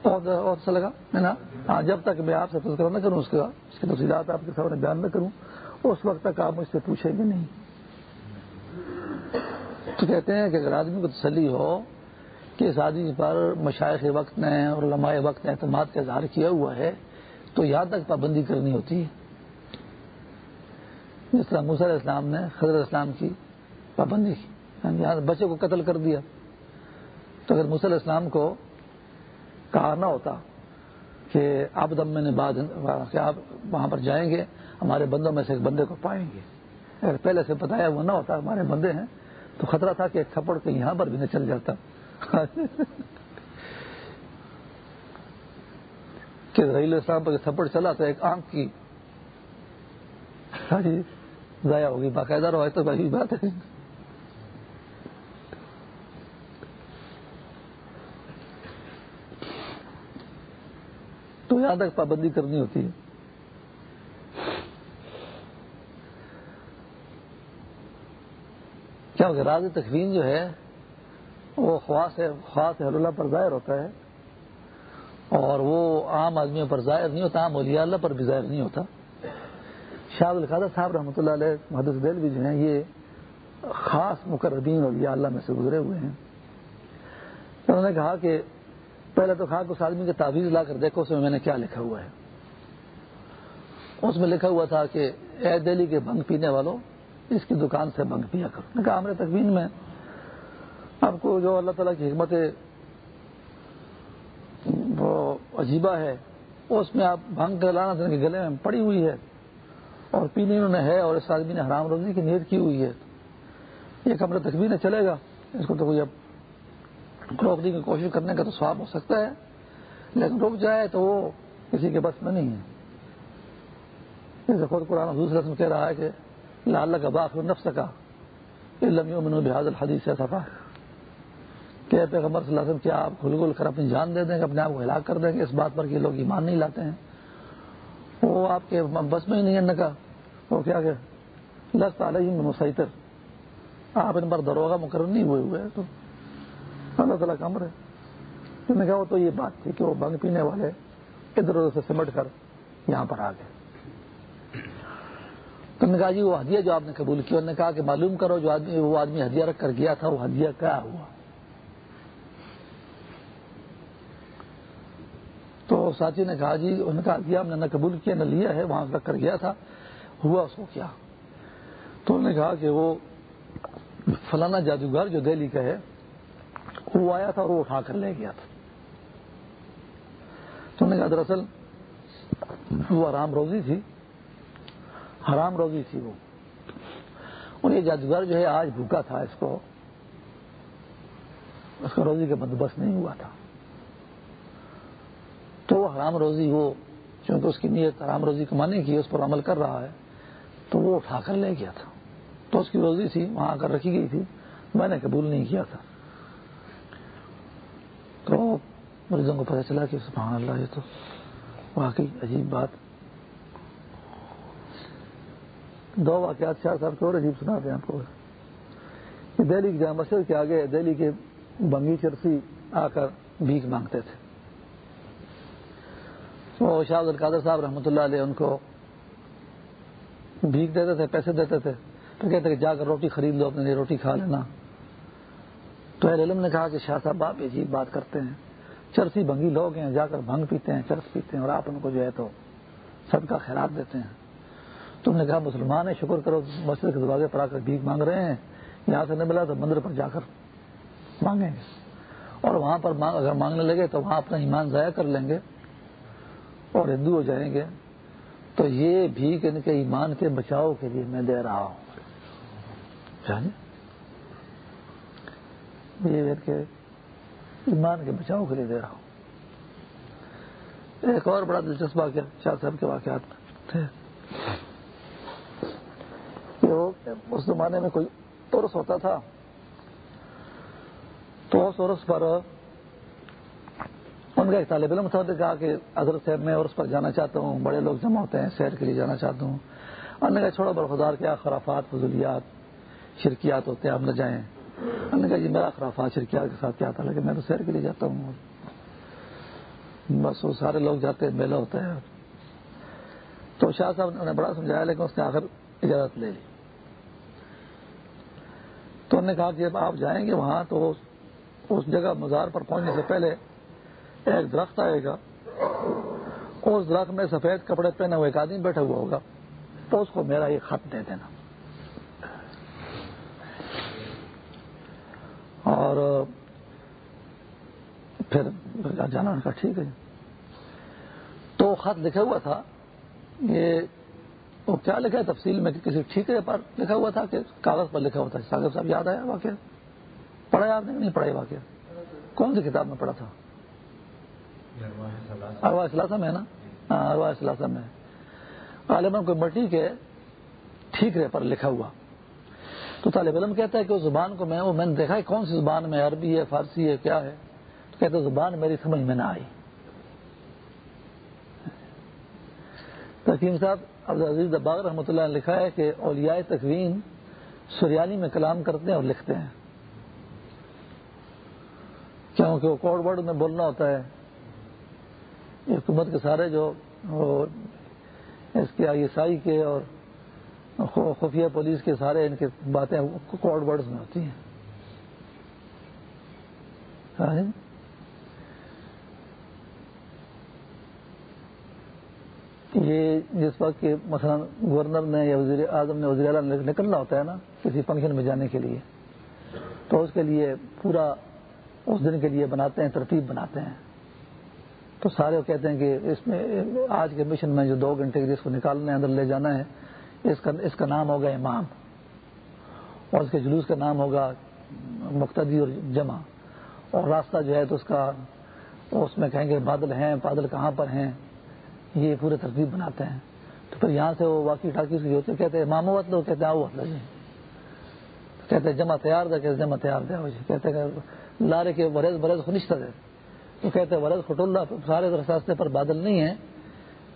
عہد سلکا ہے نا؟ ہاں جب تک میں آپ سے تذکرہ نہ کروں، اس کا اس کی تفصیلات آپ کے سامنے بیان نہ کروں، اس وقت تک آپ مجھ سے پوچھیں گے نہیں۔ تو کہتے ہیں کہ اگر آدمی کو تسلی ہو کہ اس آدمی پر مشائق وقت نے اور علماء وقت نے اعتماد کا اظہار کیا ہوا ہے تو یہاں تک پابندی کرنی ہوتی ہے۔ جس طرح علیہ اسلام نے خضر اسلام کی پابندی کی یعنی بچے کو قتل کر دیا۔ تو اگر علیہ السلام کو کہا نہ ہوتا کہ آپ دم میں نے بعد آپ وہاں پر جائیں گے، ہمارے بندوں میں سے ایک بندے کو پائیں گے۔ اگر پہلے سے بتایا وہ نہ ہوتا ہمارے بندے ہیں، تو خطرہ تھا کہ ایک تھپڑ کے یہاں پر بھی نہ چل جاتا۔ کہ رحیل اسلام پر تھپڑ چلا تو ایک آنکھ کی ہاں ضائع ہوگی، باقاعدہ روایت تو بھائی بات ہے۔ تو یہاں تک پابندی کرنی ہوتی ہے۔ کیا ہوگا راز تخوین جو ہے وہ خواص خواص اللہ پر ظاہر ہوتا ہے اور وہ عام آدمیوں پر ظاہر نہیں ہوتا، عام اولیاء اللہ پر بھی ظاہر نہیں ہوتا۔ شاہ القادر صاحب رحمۃ اللہ علیہ، محدث دل بھی جو ہیں، یہ خاص مقربین اولیاء اللہ میں سے گزرے ہوئے ہیں۔ انہوں نے کہا کہ پہلے تو کہا کہ اس آدمی کے تعویذ لا کر دیکھو، اس میں میں نے کیا لکھا ہوا ہے۔ اس میں لکھا ہوا تھا کہ، اے دہلی کے بنگ پینے والوں، اس کی دکان سے بنگ پیا کرو۔ نے کہا، ہمارے تقوین میں آپ کو جو اللہ تعالیٰ کی حکمت وہ عجیبہ ہے، اس میں آپ بھنگ کر لانا کے گلے میں پڑی ہوئی ہے اور پینے انہوں نے ہے اور اس آدمی نے حرام روزی کی نیت کی ہوئی ہے۔ یہ کمرہ تقوین چلے گا۔ اس کو تو کوئی اب روکنے کی کوشش کرنے کا تو سواب ہو سکتا ہے۔ لیکن رک جائے تو وہ کسی کے بس میں نہیں ہے۔ جیسے خود قرآن حضور رسم کہہ رہا ہے کہ لال کا باخر نفس کا لمیوں میں بحاد الحدیث سے کہ پیغمبر صلی اللہ علیہ وسلم، کیا آپ کھل گل کر اپنی جان دے دیں گے، اپنے آپ کو ہلاک کر دیں گے؟ اس بات پر کہ لوگ ایمان نہیں لاتے ہیں۔ وہ آپ کے بس میں ہی نہیں ہے کا وہ کیا کہ لفظ علیہ مسیطر۔ آپ ان پر دروگا مقرر نہیں ہوئے ہوئے تو اللہ تعالیٰ کا امر ہے۔ نے کہا، وہ تو یہ بات تھی کہ وہ بنگ پینے والے ادھر ادھر سے سمٹ کر یہاں پر آ گئے۔ تو نے کہا جی وہ ہدیہ جو آپ نے قبول کیا، انہوں نے کہا کہ معلوم کرو، جو آدمی، وہ آدمی ہدیہ رکھ کر گیا تھا، وہ ہدیہ کیا ہوا؟ تو ساتھی نے کہا جی انہوں نے کہا ہدیہ ہم نے نہ قبول کیا، نہ لیا ہے، وہاں رکھ کر گیا تھا، ہوا اس کو کیا؟ تو انہوں نے کہا کہ وہ فلانا جادوگر جو دہلی کا ہے، وہ آیا تھا اور وہ اٹھا کر لے گیا تھا۔ تو انہوں نے کہا دراصل وہ آرام روزی تھی، حرام روزی تھی وہ۔ اور یہ جادوگر جو ہے، آج بھوکا تھا اس کو۔ اس کا روزی کا بندوبست نہیں ہوا تھا۔ تو وہ حرام روزی وہ چونکہ اس کی نیت حرام روزی کمانے کی اس پر عمل کر رہا ہے، تو وہ اٹھا کر لے گیا تھا۔ تو اس کی روزی تھی، وہاں آ کر رکھی گئی تھی، میں نے قبول نہیں کیا تھا۔ تو مریضوں کو پتہ چلا کہ سبحان اللہ، یہ تو واقعی عجیب بات۔ دو واقعات شاہ صاحب کے اور عجیب سنا دیں آپ کو۔ دہلی کی جامع مسجد کے آگے، دہلی کے بنگی چرسی آ کر بھیک مانگتے تھے۔ وہ شاہ القادر صاحب رحمۃ اللہ علیہ ان کو بھیک دیتے تھے، پیسے دیتے تھے۔ تو کہتے کہ جا کر روٹی خرید لو، اپنے لیے روٹی کھا لینا۔ تو اہل علم نے کہا کہ شاہ صاحب، آپ عجیب بات کرتے ہیں۔ چرسی بھنگی لوگ ہیں، جا کر بھنگ پیتے ہیں، چرس پیتے ہیں اور آپ ان کو جو ہے تو سب کا خیرات دیتے ہیں۔ تم نے کہا، مسلمان ہے شکر کرو، مسجد کے دروازے پر آ کر بھیک مانگ رہے ہیں۔ یہاں سے نہیں ملا تو مندر پر جا کر مانگیں گے۔ اور وہاں پر اگر مانگنے لگے تو وہاں اپنا ایمان ضائع کر لیں گے۔ اور ہندو ہو جائیں گے، تو یہ بھیک ان کے ایمان کے بچاؤ کے لیے میں دے رہا ہوں۔ جانے؟ یہ کے ایمان کے بچاؤ کے لیے دے رہا ہوں۔ ایک اور بڑا دلچسپ واقعہ، شاہ صاحب کے واقعات تھے اس زمانے میں کوئی عرس ہوتا تھا۔ تو اس عرس پر ان کا ایک طالب علم تھا کہا کہ حضرت صاحب، میں عرس پر جانا چاہتا ہوں، بڑے لوگ جمع ہوتے ہیں سیر کے لیے جانا چاہتا ہوں۔ انہوں نے کہا چھوڑا برخدار کیا خرافات، فضولیات، شرکیات ہوتے ہیں، آپ نہ جائیں۔ انہوں نے کہا جی میرا خرافات، شرکیات کے ساتھ کیا تھا، لیکن میں تو سیر کے لیے جاتا ہوں۔ بس وہ سارے لوگ جاتے ہیں، میلہ ہوتا ہے۔ تو شاہ صاحب نے بڑا سمجھایا، لیکن اس نے آخر اجازت لے لی۔ تو انہوں نے کہا کہ جب آپ جائیں گے وہاں، تو اس جگہ مزار پر پہنچنے سے پہلے ایک درخت آئے گا۔ اس درخت میں سفید کپڑے پہنے ہوئے ایک آدمی بیٹھا ہوا ہوگا۔ تو اس کو میرا یہ خط دے دینا۔ اور پھر جانا ان کا ٹھیک ہے۔ تو خط لکھا ہوا تھا۔ یہ وہ کیا لکھا ہے؟ تفصیل میں کسی ٹھیکے پر لکھا ہوا تھا کہ کاغذ پر لکھا ہوا تھا۔ ساگر صاحب یاد آیا واقعہ؟ پڑھا آپ نے نہیں پڑھا واقعہ؟ کون سی کتاب میں پڑھا تھا؟ اروا اثلاثہ میں ہے نا؟ ہاں اروا اثلاثہ میں غالباً مٹی کے ٹھیکرے پر لکھا ہوا۔ تو طالب علم کہتا ہے کہ اس زبان کو میں وہ میں نے دیکھا ہے کون سی زبان میں عربی ہے، فارسی ہے، کیا ہے؟ تو کہتے زبان میری سمجھ میں نہ آئی۔ تقیم صاحب عبدالعزیز دباغ رحمۃ اللہ نے لکھا ہے کہ اولیاء تقویم سریانی میں کلام کرتے ہیں اور لکھتے ہیں۔ کیونکہ وہ کوڈ ورڈ میں بولنا ہوتا ہے۔ حکومت کے سارے جو ایس کے آئی ایس آئی کے اور خفیہ پولیس کے سارے ان کے باتیں کوڈ ورڈز میں ہوتی ہیں۔ ہاں جی۔ یہ جس وقت کہ مثلا گورنر نے یا وزیر اعظم نے وزیر اعلیٰ نکلنا ہوتا ہے نا کسی فنکشن میں جانے کے لیے، تو اس کے لیے پورا اس دن کے لیے بناتے ہیں، ترتیب بناتے ہیں۔ تو سارے کہتے ہیں کہ اس میں آج کے مشن میں جو دو گھنٹے جس کو نکالنا ہے، اندر لے جانا ہے، اس کا اس کا نام ہوگا امام اور اس کے جلوس کا نام ہوگا مقتدی اور جمع اور راستہ جو ہے تو اس کا، اس میں کہیں گے بادل ہیں، بادل کہاں پر ہیں، یہ پورے ترتیب بناتے ہیں۔ تو پھر یہاں سے وہ واقعی ٹاکی سے ہوتے کہتے ہیں امام وط لو کہتے ہیں آؤ جی۔ کہتے ہیں جمع تیار دے، کہتے جمع تیار دے جی۔ کہتے ہیں لارے کے برز برز خنشتہ دے۔ تو کہتے ہیں ورز خٹ اللہ سارے راستے پر بادل نہیں ہیں،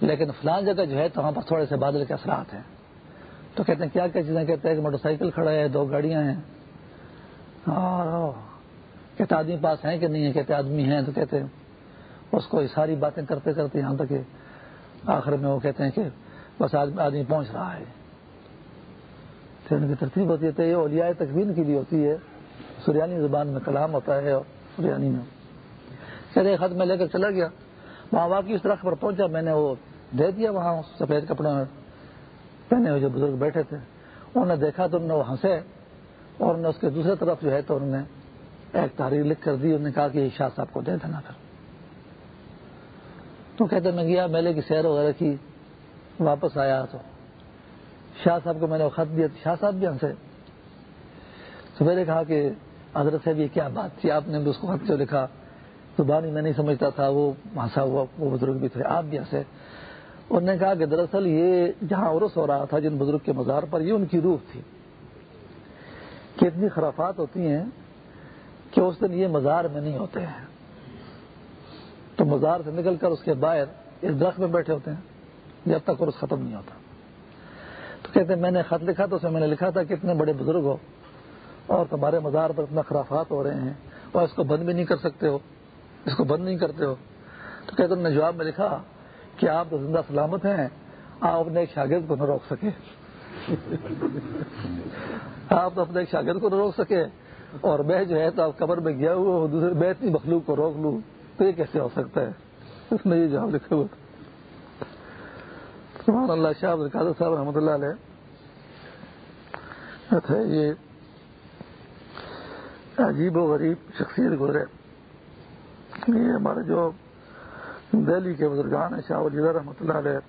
لیکن فلان جگہ جو ہے تو وہاں پر تھوڑے سے بادل کے اثرات ہیں۔ تو کہتے ہیں، کیا کیا چیزیں کہتے ہیں کہ موٹر سائیکل کھڑا ہے، دو گاڑیاں ہیں۔ اور کہتے آدمی پاس ہیں کہ نہیں ہے؟ کہتے آدمی ہیں تو کہتے ہیں، اس کو ساری باتیں کرتے کرتے یہاں تک کہ آخر میں وہ کہتے ہیں کہ بس آدمی پہنچ رہا ہے۔ پھر ان کی ترتیب ہوتی ہے یہ اولیاء تقوین کی بھی ہوتی ہے۔ سریانی زبان میں کلام ہوتا ہے اور سریانی میں کہتے خط میں لے کر چلا گیا۔ وہاں واقعی اس طرح پر پہنچا، میں نے وہ دے دیا وہاں سفید کپڑے میں۔ پہنے ہوئے جو بزرگ بیٹھے تھے، انہوں نے دیکھا تو انہوں نے وہ ہنسے اور انہوں نے اس کے دوسرے طرف جو ہے تو انہوں نے ایک تاریخ لکھ کر دی۔ انہوں نے کہا کہ شاہ صاحب کو دے دینا پھر۔ تو کہتے میں گیا، میلے کی سیر وغیرہ کی، واپس آیا تو شاہ صاحب کو میں نے وہ خط دیا۔ شاہ صاحب بھی ہنسے۔ سویرے کہا کہ حضرت صاحب، یہ کیا بات تھی؟ آپ نے بھی اس کو خط جو لکھا۔ زبان ہی میں نہیں سمجھتا تھا، وہ ہنسا ہوا وہ بزرگ بھی تھے، آپ بھی ہنسے انہوں نے کہا کہ دراصل یہ جہاں عرس ہو رہا تھا، جن بزرگ کے مزار پر، یہ ان کی روح تھی۔ کہ اتنی خرافات ہوتی ہیں کہ اس دن یہ مزار میں نہیں ہوتے ہیں۔ تو مزار سے نکل کر اس کے باہر اس درخت میں بیٹھے ہوتے ہیں، جب تک عرس ختم نہیں ہوتا۔ تو کہتے ہیں، میں نے خط لکھا تو اس میں میں نے لکھا تھا کہ اتنے بڑے بزرگ ہو اور تمہارے مزار پر اتنا خرافات ہو رہے ہیں اور اس کو بند بھی نہیں کر سکتے ہو۔ اس کو بند نہیں کرتے ہو؟ تو کہتے نے جواب میں لکھا کہ آپ تو زندہ سلامت ہیں، آپ اپنے ایک شاگرد کو نہ روک سکے۔ آپ اپنے ایک شاگرد کو نہ روک سکے۔ اور میں جو ہے تو آپ قبر میں گیا ہوا دوسرے میں اتنی مخلوق کو روک لوں، تو یہ کیسے ہو سکتا ہے؟ اس نے یہ جواب لکھا ہوا۔ سبحان اللہ، شاہ القادر صاحب رحمۃ اللہ علیہ۔ یہ عجیب و غریب شخصیت گزرے۔ یہ ہمارے جو دہلی کے بزرگان ہیں، شاہ ولی رحمۃ اللہ علیہ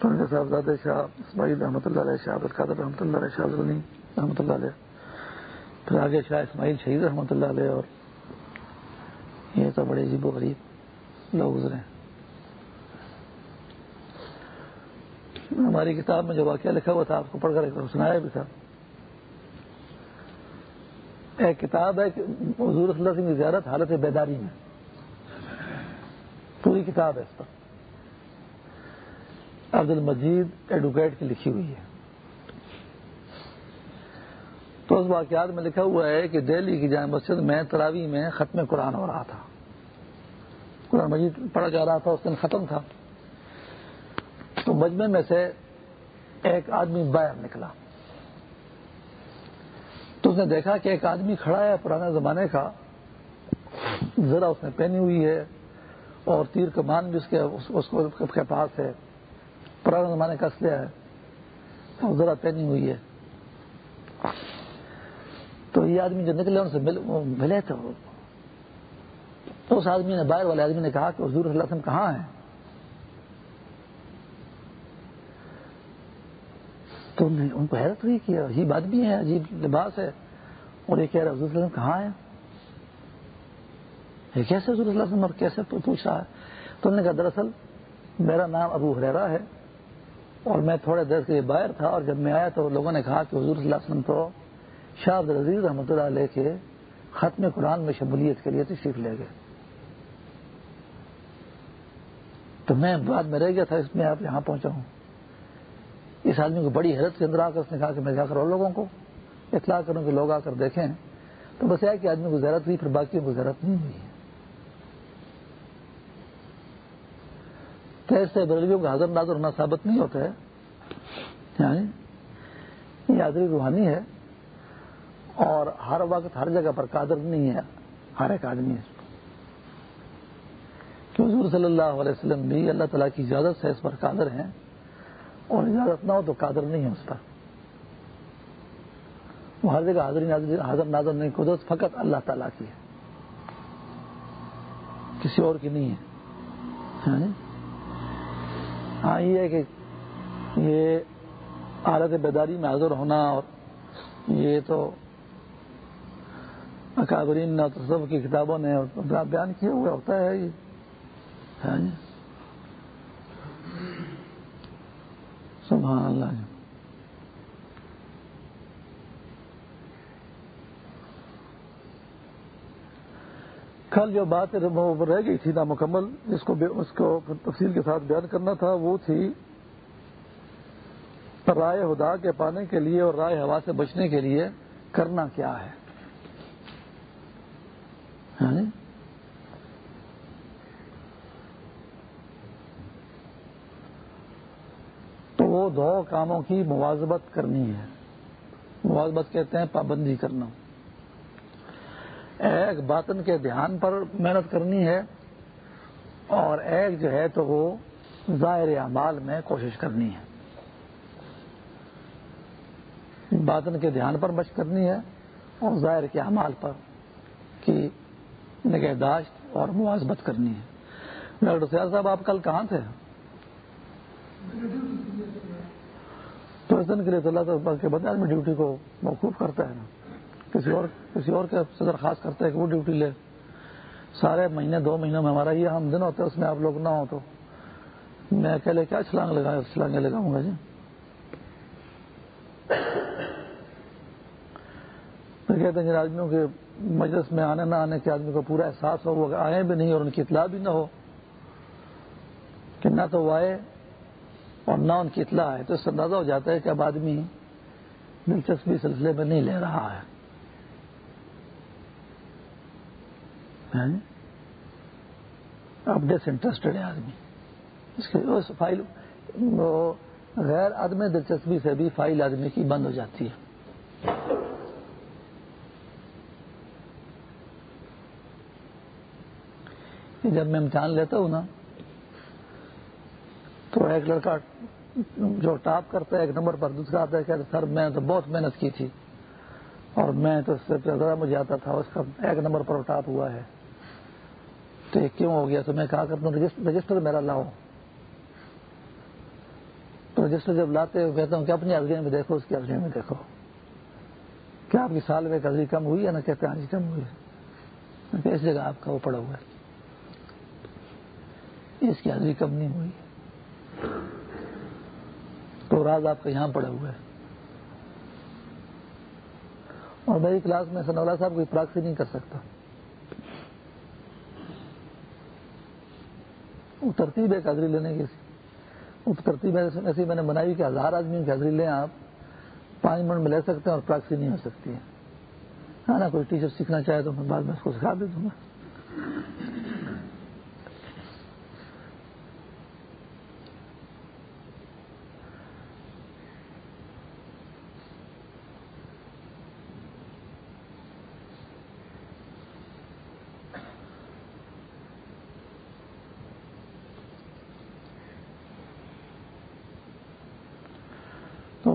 پنجہ صاحب زادہ شاہ اسماعیل رحمۃ اللہ علیہ، شاہ القادر رحمۃ اللہ علیہ، شاہ النی رحمۃ اللہ علیہ، پھر آگے شاہ اسماعیل شہید رحمۃ اللہ علیہ اور یہ تو بڑے عجیب و غریب لوگ گزرے ہماری کتاب میں جو واقعہ لکھا ہوا تھا، آپ کو پڑھ کر ایک سنایا بھی تھا۔ ایک کتاب ہے حضور صلی اللہ علیہ کی زیارت حالت بیداری میں پوری کتاب ہے اس پر۔ عبد المجید ایڈوکیٹ کی لکھی ہوئی ہے۔ تو اس واقعات میں لکھا ہوا ہے کہ دہلی کی جامع مسجد میں تراوی میں ختم قرآن ہو رہا تھا۔ قرآن مجید پڑھا جا رہا تھا، اس دن ختم تھا۔ تو مجمع میں سے ایک آدمی باہر نکلا۔ اس نے دیکھا کہ ایک آدمی کھڑا ہے پرانے زمانے کا، ذرا اس نے پہنی ہوئی ہے اور تیر کمان بھی اس کے، اس کو کے پاس ہے۔ پرانے زمانے کا اسلحہ ہے۔ اور ذرا پہنی ہوئی ہے۔ تو یہ آدمی جو نکلے، ان سے ملے تھے تو اس آدمی نے، باہر والے آدمی نے کہا کہ حضور صلی اللہ علیہ وسلم کہاں ہیں؟ تو ان کو حیرت ہوئی کہ عجیب آدمی ہے، عجیب لباس ہے۔ اور یہ کہہ رہا حضور صلی اللہ علیہ وسلم کہاں ہے یہ کیسے حضور صلی اللہ علیہ وسلم اور کیسے پوچھ رہا ہے؟ تو انہوں نے کہا، دراصل میرا نام ابو حریرا ہے اور میں تھوڑے دیر کے باہر تھا اور جب میں آیا تو لوگوں نے کہا کہ حضور صلی اللہ علیہ وسلم تو شاہ عبد العزیز رحمۃ اللہ علیہ کے ختم قرآن میں شمولیت کے لیے تشریف لے گئے۔ تو میں بعد میں رہ گیا تھا، اس میں آپ یہاں پہنچا ہوں۔ اس آدمی کو بڑی حیرت کے اندر آ کر اس نے کہا کہ میں جا کر اور لوگوں کو؟ اطلاع کروں کہ لوگ آ کر دیکھیں، تو بس یہ کہ آدمی کو زیارت ہوئی، پھر باقی کو زیارت نہیں ہوئی۔ کیسے بریلیوں کا حضر نازر ہونا ثابت نہیں ہوتا ہے۔ یعنی یہ حاضری روحانی ہے اور ہر وقت ہر جگہ پر قادر نہیں ہے، ہر ایک آدمی کہ حضور صلی اللہ علیہ وسلم بھی اللہ تعالیٰ کی اجازت سے اس پر قادر ہیں اور اجازت نہ ہو تو قادر نہیں ہے اس پر وہ ہر جگہ حاضری حاضر نازر نہیں قدرت فقط اللہ تعالیٰ کی ہے۔ کسی اور کی نہیں ہے۔ ہاں, جی؟ ہاں یہ ہے کہ یہ حالت بیداری میں حاضر ہونا اور یہ تو اکابرین تصوف کی کتابوں نے بیان کیا ہوا ہوتا ہے یہ۔ ہاں جی۔ سبحان اللہ جی کل جو بات رہ گئی تھی نامکمل، جس کو اس کو تفصیل کے ساتھ بیان کرنا تھا، وہ تھی رائے ہدا کے پانے کے لیے اور رائے ہوا سے بچنے کے لیے کرنا کیا ہے۔ ہاں جی؟ تو وہ دو کاموں کی موازبت کرنی ہے۔ موازبت کہتے ہیں پابندی کرنا۔ ایک باطن کے دھیان پر محنت کرنی ہے اور ایک جو ہے تو وہ ظاہر اعمال میں کوشش کرنی ہے۔ باطن کے دھیان پر مشق کرنی ہے اور ظاہر کے اعمال پر کی نگہداشت اور موازبت کرنی ہے۔ ڈاکٹر سیاض صاحب، آپ کل کہاں تھے؟ تو اس دن کے لیے تو اللہ کے بدل میں ڈیوٹی کو موقوف کرتا ہے نا۔ کسی اور کسی اور کے صدر خاص کرتا ہے کہ وہ ڈیوٹی لے۔ سارے مہینے، دو مہینوں میں ہمارا یہ ہم دن ہوتے ہیں، اس میں آپ لوگ نہ ہو تو۔ میں اکیلے کیا چھلانگ لگا چھلانگیں لگاؤں گا جی؟ پھر کہتے ہیں جن آدمیوں کے مجلس میں آنے نہ آنے کے آدمی کو پورا احساس ہو، وہ آئے بھی نہیں اور ان کی اطلاع بھی نہ ہو کہ نہ تو وہ آئے اور نہ ان کی اطلاع ہے تو اس سے اندازہ ہو جاتا ہے کہ اب آدمی دلچسپی سلسلے میں نہیں لے رہا ہے۔ اب ڈس انٹرسٹڈ ہے آدمی۔ اس کے فائل غیر عدم دلچسپی سے بھی فائل آدمی کی بند ہو جاتی ہے۔ جب میں امتحان لیتا ہوں نا، تو ایک لڑکا جو ٹاپ کرتا ہے ایک نمبر پر، دوسرا آتا ہے کہ سر، میں تو بہت محنت کی تھی اور میں تو اس سے زیادہ مجھے آتا تھا، اس کا ایک نمبر پر ٹاپ ہوا ہے۔ تو یہ کیوں ہو گیا؟ تو میں کہا کرتا ہوں رجسٹر میرا لاؤ۔ تو رجسٹر جب لاتے ہو کہتا ہوں کہ اپنی حاضری میں دیکھو، اس کی حاضری میں دیکھو۔ کیا آپ کی سال میں حاضری کم ہوئی ہے نا کہتے ہیں کم ہوئی؟ ہے اس جگہ آپ کا وہ پڑا ہوا ہے۔ اس کی حاضری کم نہیں ہوئی۔ تو راز آپ کا یہاں پڑا ہوا ہے۔ اور میری کلاس میں سنولا صاحب کوئی پراکسی نہیں کر سکتا۔ ترتیب ہے حاضری لینے کی۔ اس ترتیب ایسی میں نے بنائی کہ ہزار آدمی کی حاضری لیں آپ، پانچ منٹ میں لے سکتے ہیں اور پراکسی نہیں ہو سکتی ہے۔ ہاں نا، کوئی ٹیچر سیکھنا چاہے تو میں بعد میں اس کو سکھا بھی دوں گا۔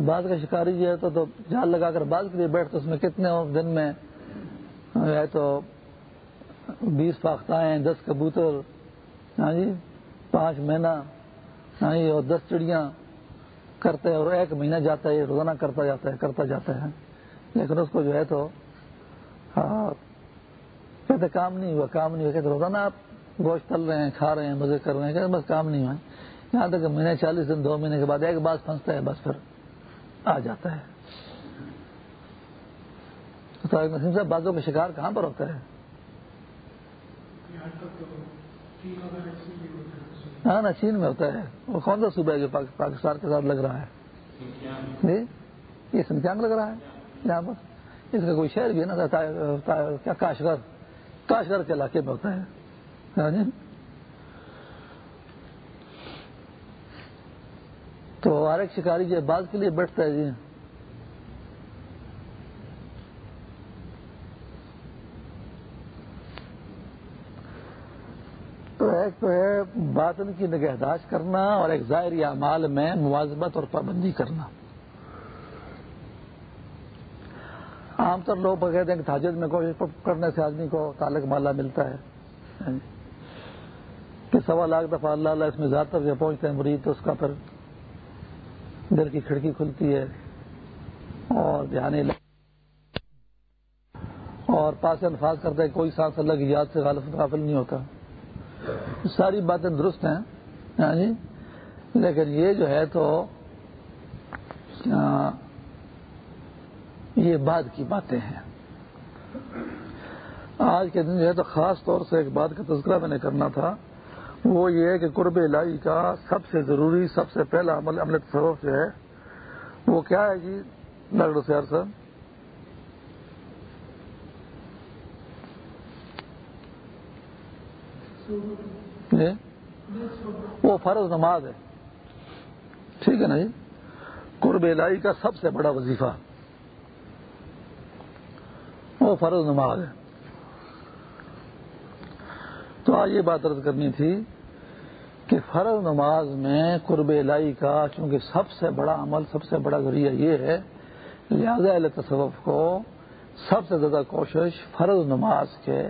بعض کا شکاری جو ہے تو جال لگا کر بعض کے لیے بیٹھتے اس میں کتنے دن میں ہے تو بیس پاختائیں، دس کبوتر ہاں جی پانچ مہینہ ہاں جی اور دس چڑیاں کرتے ہیں اور ایک مہینہ جاتا ہے روزانہ کرتا جاتا ہے، کرتا جاتا ہے۔ لیکن اس کو جو ہے تو ہاں، کہتے کام نہیں ہوا، کام نہیں ہوا۔ کہتے روزانہ آپ گوشت تل رہے ہیں، کھا رہے ہیں، مزے کر رہے ہیں، کہتے بس کام نہیں ہوا۔ یہاں تک کہ مہینے چالیس دن، دو مہینے کے بعد ایک بات پھنستا ہے، بس پھر۔ آ جاتا ہے۔ تو نسیم صاحب بازوں کا شکار کہاں پر ہوتا ہے؟ ہاں نا چین میں ہوتا ہے۔ وہ کون سا صوبہ ہے جو پاکستان کے ساتھ لگ رہا ہے؟ جی؟ یہ سنچانگ لگ رہا ہے، یہاں پر۔ اس کا کوئی شہر بھی ہے نا کاشگر کاشگر کے علاقے میں ہوتا ہے ہاں جی تو ہر ایک شکاری جو بعض کے لیے بیٹھتا ہے جی۔ تو ایک تو ہے باطن کی نگہداشت کرنا اور ایک ظاہری اعمال میں موازمت اور پابندی کرنا۔ عام طور لوگ کہتے ہیں کہ تاجد میں کوشش کرنے سے آدمی کو تعلق مالا ملتا ہے۔ کہ سوا لاکھ دفعہ اللہ اللہ اس میں زیادہ تر جب پہنچتے ہیں مرید تو اس کا پھر دل کی کھڑکی کھلتی ہے اور دھیان اور پاس الفاظ کرتا ہے، کوئی سانس اللہ کی یاد سے غالب غافل نہیں ہوتا۔ ساری باتیں درست ہیں ہاں جی؟ لیکن یہ جو ہے تو یہ بعد کی باتیں ہیں۔ آج کے دن جو ہے تو خاص طور سے ایک بات کا تذکرہ میں نے کرنا تھا۔ وہ یہ ہے کہ قرب الہی کا سب سے ضروری، سب سے پہلا عمل عمل تصوف جو ہے، وہ کیا ہے جی؟ ڈاکٹر سیار صاحب۔ جی؟ وہ فرض نماز ہے۔ ٹھیک ہے نا جی؟ قرب الہی کا سب سے بڑا وظیفہ۔ وہ فرض نماز ہے۔ تو آج یہ بات عرض کرنی تھی کہ فرض نماز میں قرب الہی کا چونکہ سب سے بڑا عمل، سب سے بڑا ذریعہ یہ ہے، لہذا تصوف کو سب سے زیادہ کوشش فرض نماز کے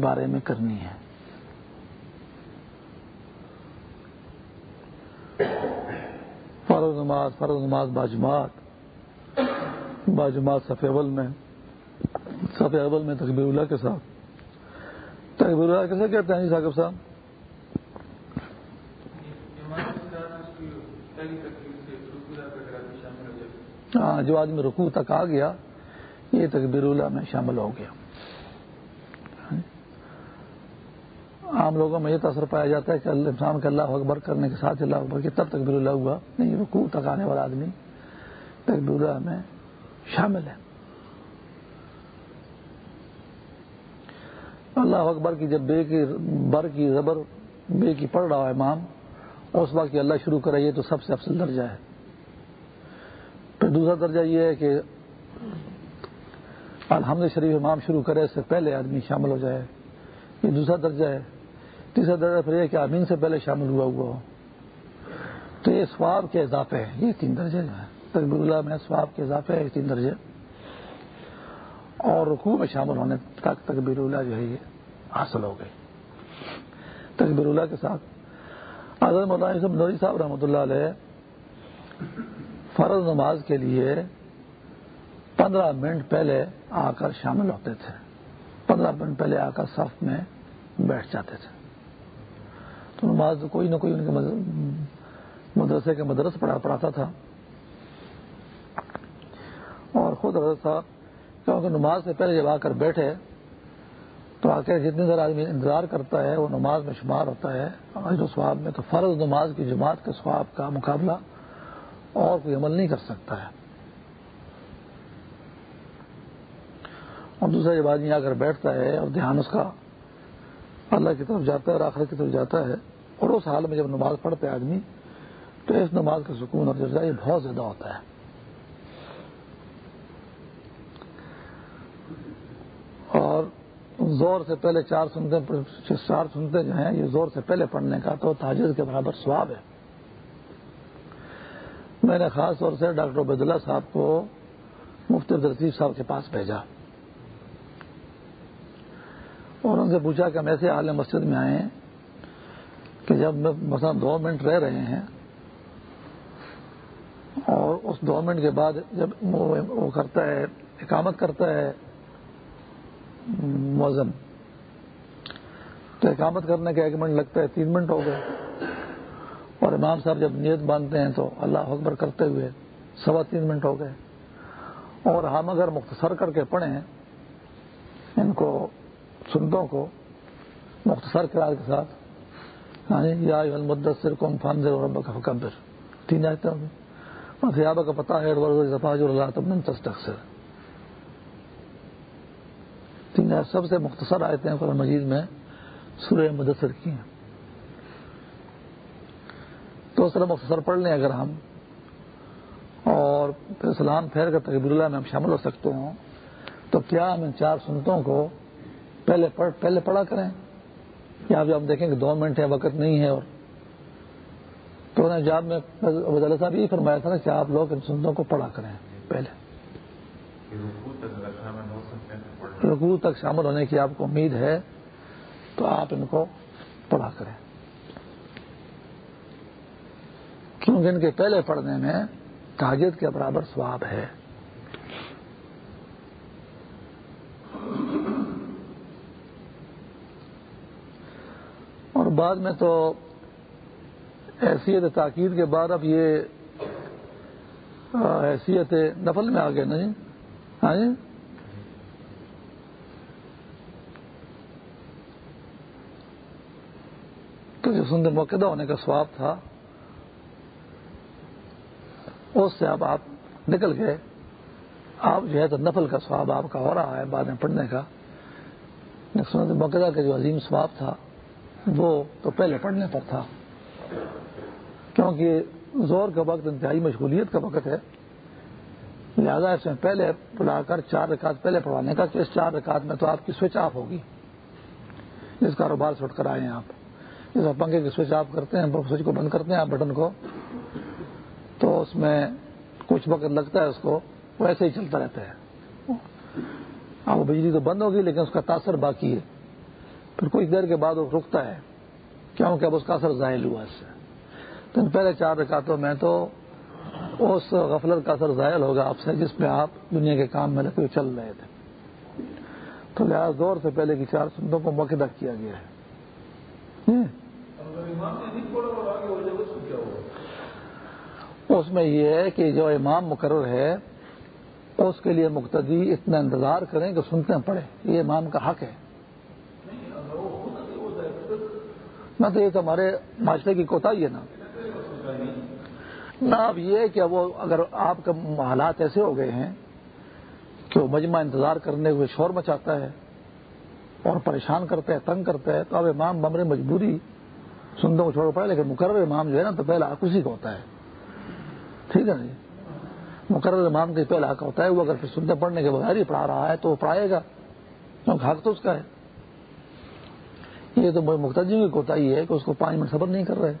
بارے میں کرنی ہے۔ فرض نماز فرض نماز باجماعت باجماعت صفح اول میں صفح اول میں تقبیر اللہ کے ساتھ۔ تقبیر اللہ کیسے کہتے ہیں جی صاحب صاحب؟ ہاں جو آدمی رکوع تک آ گیا، یہ تقبیر اللہ میں شامل ہو گیا۔ عام لوگوں میں یہ تاثر پایا جاتا ہے کہ انسان کے اللہ اکبر کرنے کے ساتھ اللہ اکبر کے تب تقبیر اللہ ہوا، نہیں، رکوع تک آنے والا آدمی تقبیر اللہ میں شامل ہے۔ اللہ اکبر کی جب بے کی بر کی زبر بے کی پڑھ رہا ہے امام، اس وقت اللہ شروع کرائیے تو سب سے افضل درجہ ہے۔ پھر دوسرا درجہ یہ ہے کہ الحمد شریف امام شروع کرے، اس سے پہلے آدمی شامل ہو جائے۔ یہ دوسرا درجہ ہے۔ تیسرا درجہ پھر یہ کہ امین سے پہلے شامل ہوا ہوا۔ ہو تو یہ سواب کے اضافے ہیں۔ یہ تین درجے جو ہیں۔ تقبیر اللہ میں سواب کے اضافے ہے تین درجے۔ اور رکوع میں شامل ہونے تک تقبیر اللہ جو ہے یہ حاصل ہو گئی۔ تقبیر اللہ کے ساتھ حضرت مولانا نوری صاحب رحمۃ اللہ علیہ فرض نماز کے لیے پندرہ منٹ پہلے آ کر شامل ہوتے تھے۔ پندرہ منٹ پہلے آ کر صف میں بیٹھ جاتے تھے۔ تو نماز کوئی نہ کوئی ان کے مدرسے کے مدرس پڑھا پڑھاتا تھا۔ اور خود حضرت صاحب کیونکہ نماز سے پہلے جب آ کر بیٹھے تو آ کے جتنی دیر آدمی انتظار کرتا ہے وہ نماز میں شمار ہوتا ہے جو سواب میں، تو فرض نماز کی جماعت کے سواب کا مقابلہ اور کوئی عمل نہیں کر سکتا ہے۔ اور دوسرا، جب آدمی آ کر بیٹھتا ہے اور دھیان اس کا اللہ کی طرف جاتا ہے اور آخر کی طرف جاتا ہے، اور اس حال میں جب نماز پڑھتا ہے آدمی تو اس نماز کا سکون اور جرجہ بہت زیادہ ہوتا ہے اور زور سے پہلے چار سنتے چار سنتے جو ہیں، یہ زور سے پہلے پڑھنے کا تو تاجر کے برابر سواب ہے۔ میں نے خاص طور سے ڈاکٹر عبداللہ صاحب کو مفتی عبدالطیف صاحب کے پاس بھیجا۔ اور ان سے پوچھا کہ ہم ایسے حال مسجد میں آئے کہ جب مثلا دو منٹ رہ رہے ہیں اور اس دو منٹ کے بعد جب وہ کرتا ہے، اقامت کرتا ہے موزم۔ تو اقامت کرنے کا ایک منٹ لگتا ہے تین منٹ ہو گئے۔ اور امام صاحب جب نیت باندھتے ہیں تو اللہ اکبر کرتے ہوئے سوا تین منٹ ہو گئے۔ اور ہم اگر مختصر کر کے پڑھیں، ان کو سنتوں کو مختصر قرار کے ساتھ یعنی یا مدثر کون فاندر اور رب کا فکبر۔ تین آیتیں ہوں گی۔ سیابہ کا پتہ ہے زفاج اللہ تبن تستخصر تین سب سے مختصر آیتیں ہیں قرآن مجید میں سورہ مدثر کی ہیں۔ تو سر مختصر پڑھ لیں اگر ہم۔ اور پھر سلام پھیر کر تقبیر اللہ میں ہم شامل ہو سکتے ہوں۔ تو کیا ہم ان چار سنتوں کو پہلے پڑھ، پہلے پڑھا کریں؟ یا بھی ہم دیکھیں کہ دو منٹ ہے وقت نہیں ہے اور۔ تو انہیں جاب میں صاحب یہ فرمایا تھا نا کہ آپ لوگ ان سنتوں کو پڑھا کریں پہلے۔ رکوع تک شامل ہونے کی آپ کو امید ہے، تو آپ ان کو پڑھا کریں۔ کیونکہ ان کے پہلے پڑھنے میں تاجد کے برابر سواب ہے۔ اور بعد میں تو حیثیت تاکید کے بعد اب یہ حیثیت نفل میں آ گئے نا جی ہاں جی؟ تو جو سندر موقع ہونے کا سواب تھا، اس سے اب آپ نکل گئے۔ آپ جو ہے تو نفل کا سواب آپ کا ہو رہا ہے بعد میں پڑھنے کا۔ سنت موقع کا جو عظیم سواب تھا، وہ تو پہلے پڑھنے پر تھا۔ کیونکہ زور کا وقت، انتہائی مشغولیت کا وقت ہے۔ لہذا اس میں پہلے بلا کر چار رکعت پہلے پڑھوانے کا کہ اس چار رکعت میں تو آپ کی سوئچ آف ہوگی۔ جس کاروبار سے اٹھ کر آئے ہیں آپ۔ جس پنکھے کی سوئچ آف کرتے ہیں سوئچ کو بند کرتے ہیں، آپ بٹن کو۔ تو اس میں کچھ وقت لگتا ہے، اس کو وہ ایسے ہی چلتا رہتا ہے۔ اب بجلی تو بند ہوگی، لیکن اس کا تاثر باقی ہے۔ پھر کچھ دیر کے بعد وہ رکتا ہے، کیونکہ اب اس کا اثر ظاہر ہوا اس سے۔ تو پہلے چار رکعتوں میں تو اس غفلت کا اثر ظاہر ہوگا آپ سے، جس میں آپ دنیا کے کام میں لگے ہوئے چل رہے تھے۔ تو لحاظ دور سے پہلے کی چار سنتوں کو موقع کیا گیا ہے۔ اس میں یہ ہے کہ جو امام مقرر ہے اس کے لیے مقتدی اتنا انتظار کریں کہ سنتے پڑے یہ امام کا حق ہے۔ نہ تو یہ تو ہمارے معاشرے کی کوتا ہی ہے نا۔ نہ اب یہ کہ وہ اگر آپ کے حالات ایسے ہو گئے ہیں کہ وہ مجمع انتظار کرنے ہوئے شور مچاتا ہے اور پریشان کرتا ہے تنگ کرتا ہے تو اب امام بمر مجبوری سندوں کو چھوڑ پڑے لیکن مقرر امام جو ہے نا، تو پہلا حق اسی کا ہوتا ہے۔ ٹھیک ہے نا جی؟ مقرر امام کا پہلا حق ہوتا ہے، وہ اگر پھر سنتے پڑھنے کے بغیر ہی پڑھا رہا ہے تو وہ پڑھائے گا۔ کیونکہ حق تو اس کا ہے۔ یہ تو مختلف کی کوتا ہی ہے کہ اس کو پانچ منٹ صبر نہیں کر رہے۔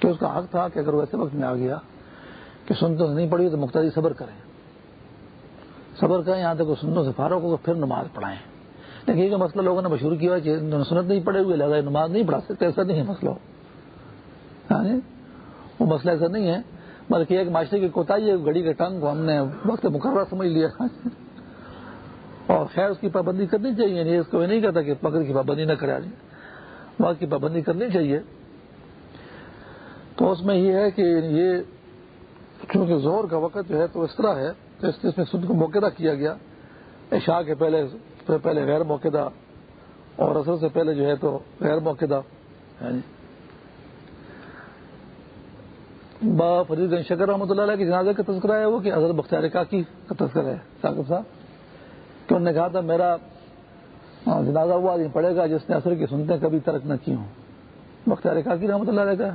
کہ اس کا حق تھا کہ اگر وہ ایسے وقت میں آ گیا کہ سنتوں سے نہیں پڑھی تو مختلف صبر کریں۔ صبر کریں، یہاں تک سنتوں سے فارغ ہو پھر نماز پڑھائیں۔ لیکن یہ جو مسئلہ لوگوں نے مشہور کیا ہے سنت نہیں پڑے ہوئے، لہٰذا نماز نہیں پڑھا سکتے، ایسا نہیں ہے مسئلہ۔ یعنی وہ مسئلہ ایسا نہیں ہے، بلکہ ایک معاشرے کی کوتا ہے گھڑی کے ٹنگ کو ہم نے وقت مقررہ سمجھ لیا۔ اور خیر، اس کی پابندی کرنی چاہیے یعنی اس کو یہ نہیں کہتا کہ پکڑ کی پابندی نہ کرے۔ وقت کی پابندی کرنی چاہیے۔ تو اس میں یہ ہے کہ یہ چونکہ زور کا وقت جو ہے تو اس طرح ہے، تو اس میں سن کو موقع کیا گیا۔ عشاء کے پہلے پہلے غیر موقع اور اصل سے پہلے جو ہے تو غیر موقع یعنی با فرید گنج شکر رحمۃ اللہ علیہ کے جنازے کا تذکرہ ہے وہ کہ حضرت بختیار کاکی کا تذکرہ ہے ثاقب صاحب۔ کہ انہوں نے کہا تھا میرا جنازہ وہ آدمی پڑے گا جس نے اثر کی سنتے کبھی ترک نہ کی ہوں۔ بختیار کاکی رحمۃ اللہ علیہ کا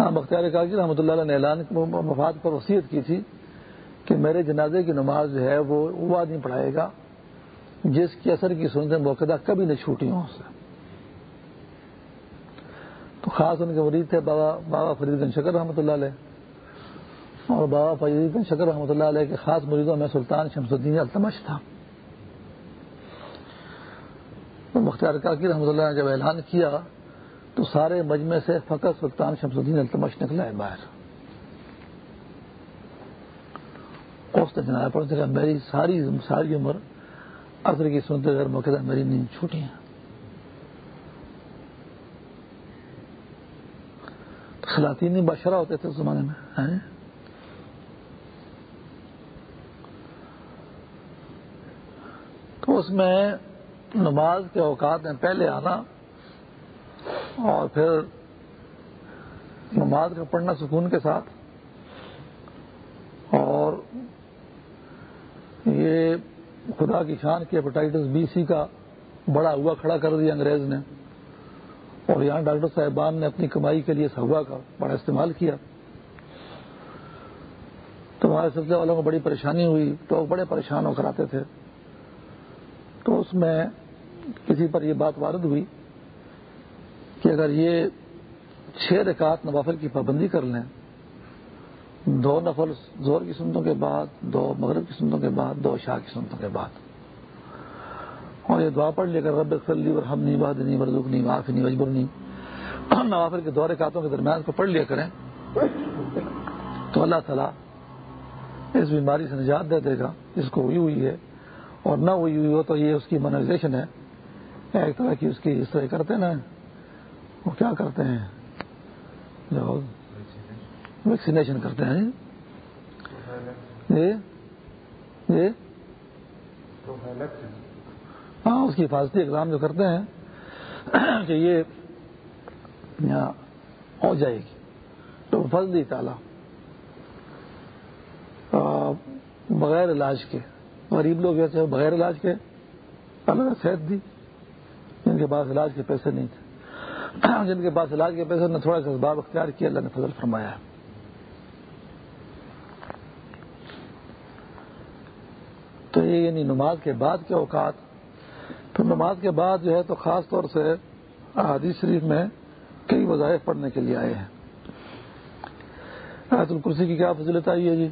ہاں بختیار کاکی رحمۃ اللہ علیہ نے اعلان مفاد پر وصیت کی تھی کہ میرے جنازے کی نماز جو ہے وہ آدمی پڑھائے گا۔ جس کی اثر کی سنتے موقع کبھی نہ چھوٹی ہوں اس سے۔ تو خاص ان کے مریض تھے بابا بابا فرید گن شکر رحمۃ اللہ علیہ۔ اور بابا فرید گن شکر رحمۃ اللہ علیہ کے خاص مریضوں میں سلطان شمس الدین التمش تھا۔ مختار کاکی رحمۃ اللہ نے جب اعلان کیا تو سارے مجمع سے فقط سلطان شمس الدین التمش نکلا ہے باہر۔ اس نے جناب پڑھتے میری ساری ساری عمر اثر کی سنتے اگر موقع میری نیند چھوٹی ہیں۔ خلاطین بشرا ہوتے تھے اس زمانے میں تو اس میں نماز کے اوقات میں پہلے آنا اور پھر نماز کا پڑھنا سکون کے ساتھ۔ اور یہ خدا کی شان کی ہیپاٹائٹس بی سی کا بڑا ہوا کھڑا کر دیا انگریز نے۔ اور یہاں ڈاکٹر صاحبان نے اپنی کمائی کے لیے اس ہوا کا بڑا استعمال کیا۔ تو ہمارے سلسلے والوں کو بڑی پریشانی ہوئی۔ تو بڑے پریشان ہو کر آتے تھے۔ تو اس میں کسی پر یہ بات وارد ہوئی کہ اگر یہ چھ رکعت نوافل کی پابندی کر لیں دو نفل زور کی سنتوں کے بعد، دو مغرب کی سنتوں کے بعد، دو شاہ کی سنتوں کے بعد۔ اور یہ دعا پڑھ لے کر رب سلی اور ہم نہیں باد نہیں نہیں معاف نہیں مجبور نہیں نوافل کے دورے کاتوں کے درمیان کو پڑھ لیا کریں۔ تو اللہ تعالیٰ اس بیماری سے نجات دے دے گا۔ جس کو ہوئی ہوئی ہے۔ اور نہ ہوئی ہوئی ہو تو یہ اس کی منائزیشن ہے۔ ایک طرح کی اس کی اس طرح کرتے نا۔ وہ کیا کرتے ہیں؟ جو ویکسینیشن کرتے ہیں۔ ہاں اس کی حفاظتی اقدام جو کرتے ہیں کہ یہ یہاں ہو جائے گی۔ تو فضل دی تعالیٰ بغیر علاج کے، غریب لوگ ایسے بغیر علاج کے، اللہ صحت دی۔ جن کے پاس علاج کے پیسے نہیں تھے۔ جن کے پاس علاج کے پیسے نے تھوڑا سا اسباب اختیار کیا اللہ نے فضل فرمایا ہے۔ تو یہ یعنی نماز کے بعد کے اوقات۔ پھر نماز کے بعد جو ہے تو خاص طور سے حدیث شریف میں کئی وظائف پڑھنے کے لیے آئے ہیں۔ آیت الکرسی کی کیا فضلت آئی ہے جی؟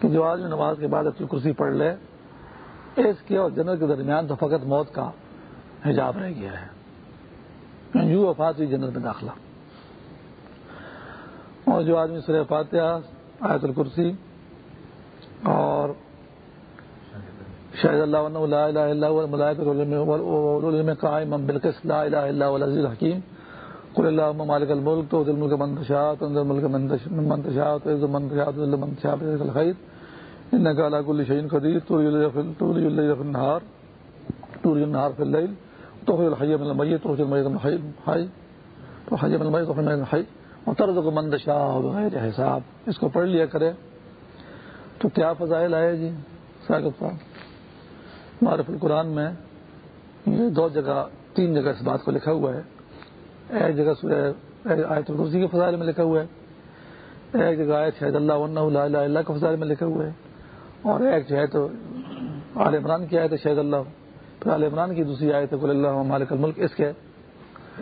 کہ جو آدمی نماز کے بعد اپنی کرسی پڑھ لے، اس کے اور جنرل کے درمیان تو فقط موت کا حجاب رہ گیا ہے۔ یعنی یوں وفات ہوئی جنرل میں داخلہ۔ اور جو آدمی سر فاتحہ، آیت الکرسی اور شاہد اللہ قائم بالکس لا الہ الا هو، العزیز الحکیم۔ قل اللهم مالك الملك تؤتي الملك من تشاء تنزل الملك من تشاء تعز من تشاء تذل من تشاء بيدك الخير انك على كل شيء قدير تولي الليل في النهار تولي النهار في الليل تخرج الحي من الميت تخرج الميت من الحي تخرج من الميت تخرج من الحي وترزق من تشاء حساب۔ اس کو پڑھ لیا کرے۔ تو کیا فضائل آئے جی؟ ساقب صاحب معرف القرآن میں یہ دو جگہ، تین جگہ اس بات کو لکھا ہوا ہے۔ ایک جگہ آیت الکرسی کے فضائل میں لکھا ہوا ہے۔ ایک جگہ آیت شہد اللہ اللہ اللہ کے فضائل میں لکھا ہوا ہے۔ اور ایک جو ہے تو عال عمران کی آیت شہد اللہ۔ پھر عال عمران کی دوسری آیت کل اللہ مالک الملک، اس کے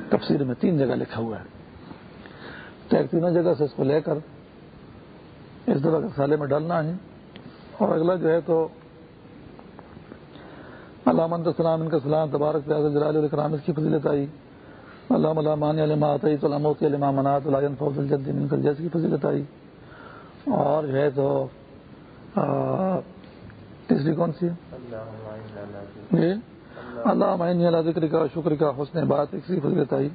تفسیر میں تین جگہ لکھا ہوا ہے۔ تو ایک تینوں جگہ سے اس کو لے کر اس طرح سالے میں ڈالنا ہے۔ اور اگلا جو ہے تو علامہ السلام ان کا سلام تبارک جلال الکرام اس کی فضیلت آئی۔ علام علمان علما عطی علامت علما منات العین فوز الجد ان کا جیسے کی فضیلت آئی۔ اور جو ہے تو تیسری کون سی جی؟ اللہ معین اللہ ذکر کا شکر کا حسن بات ایک سی فضیلت آئی۔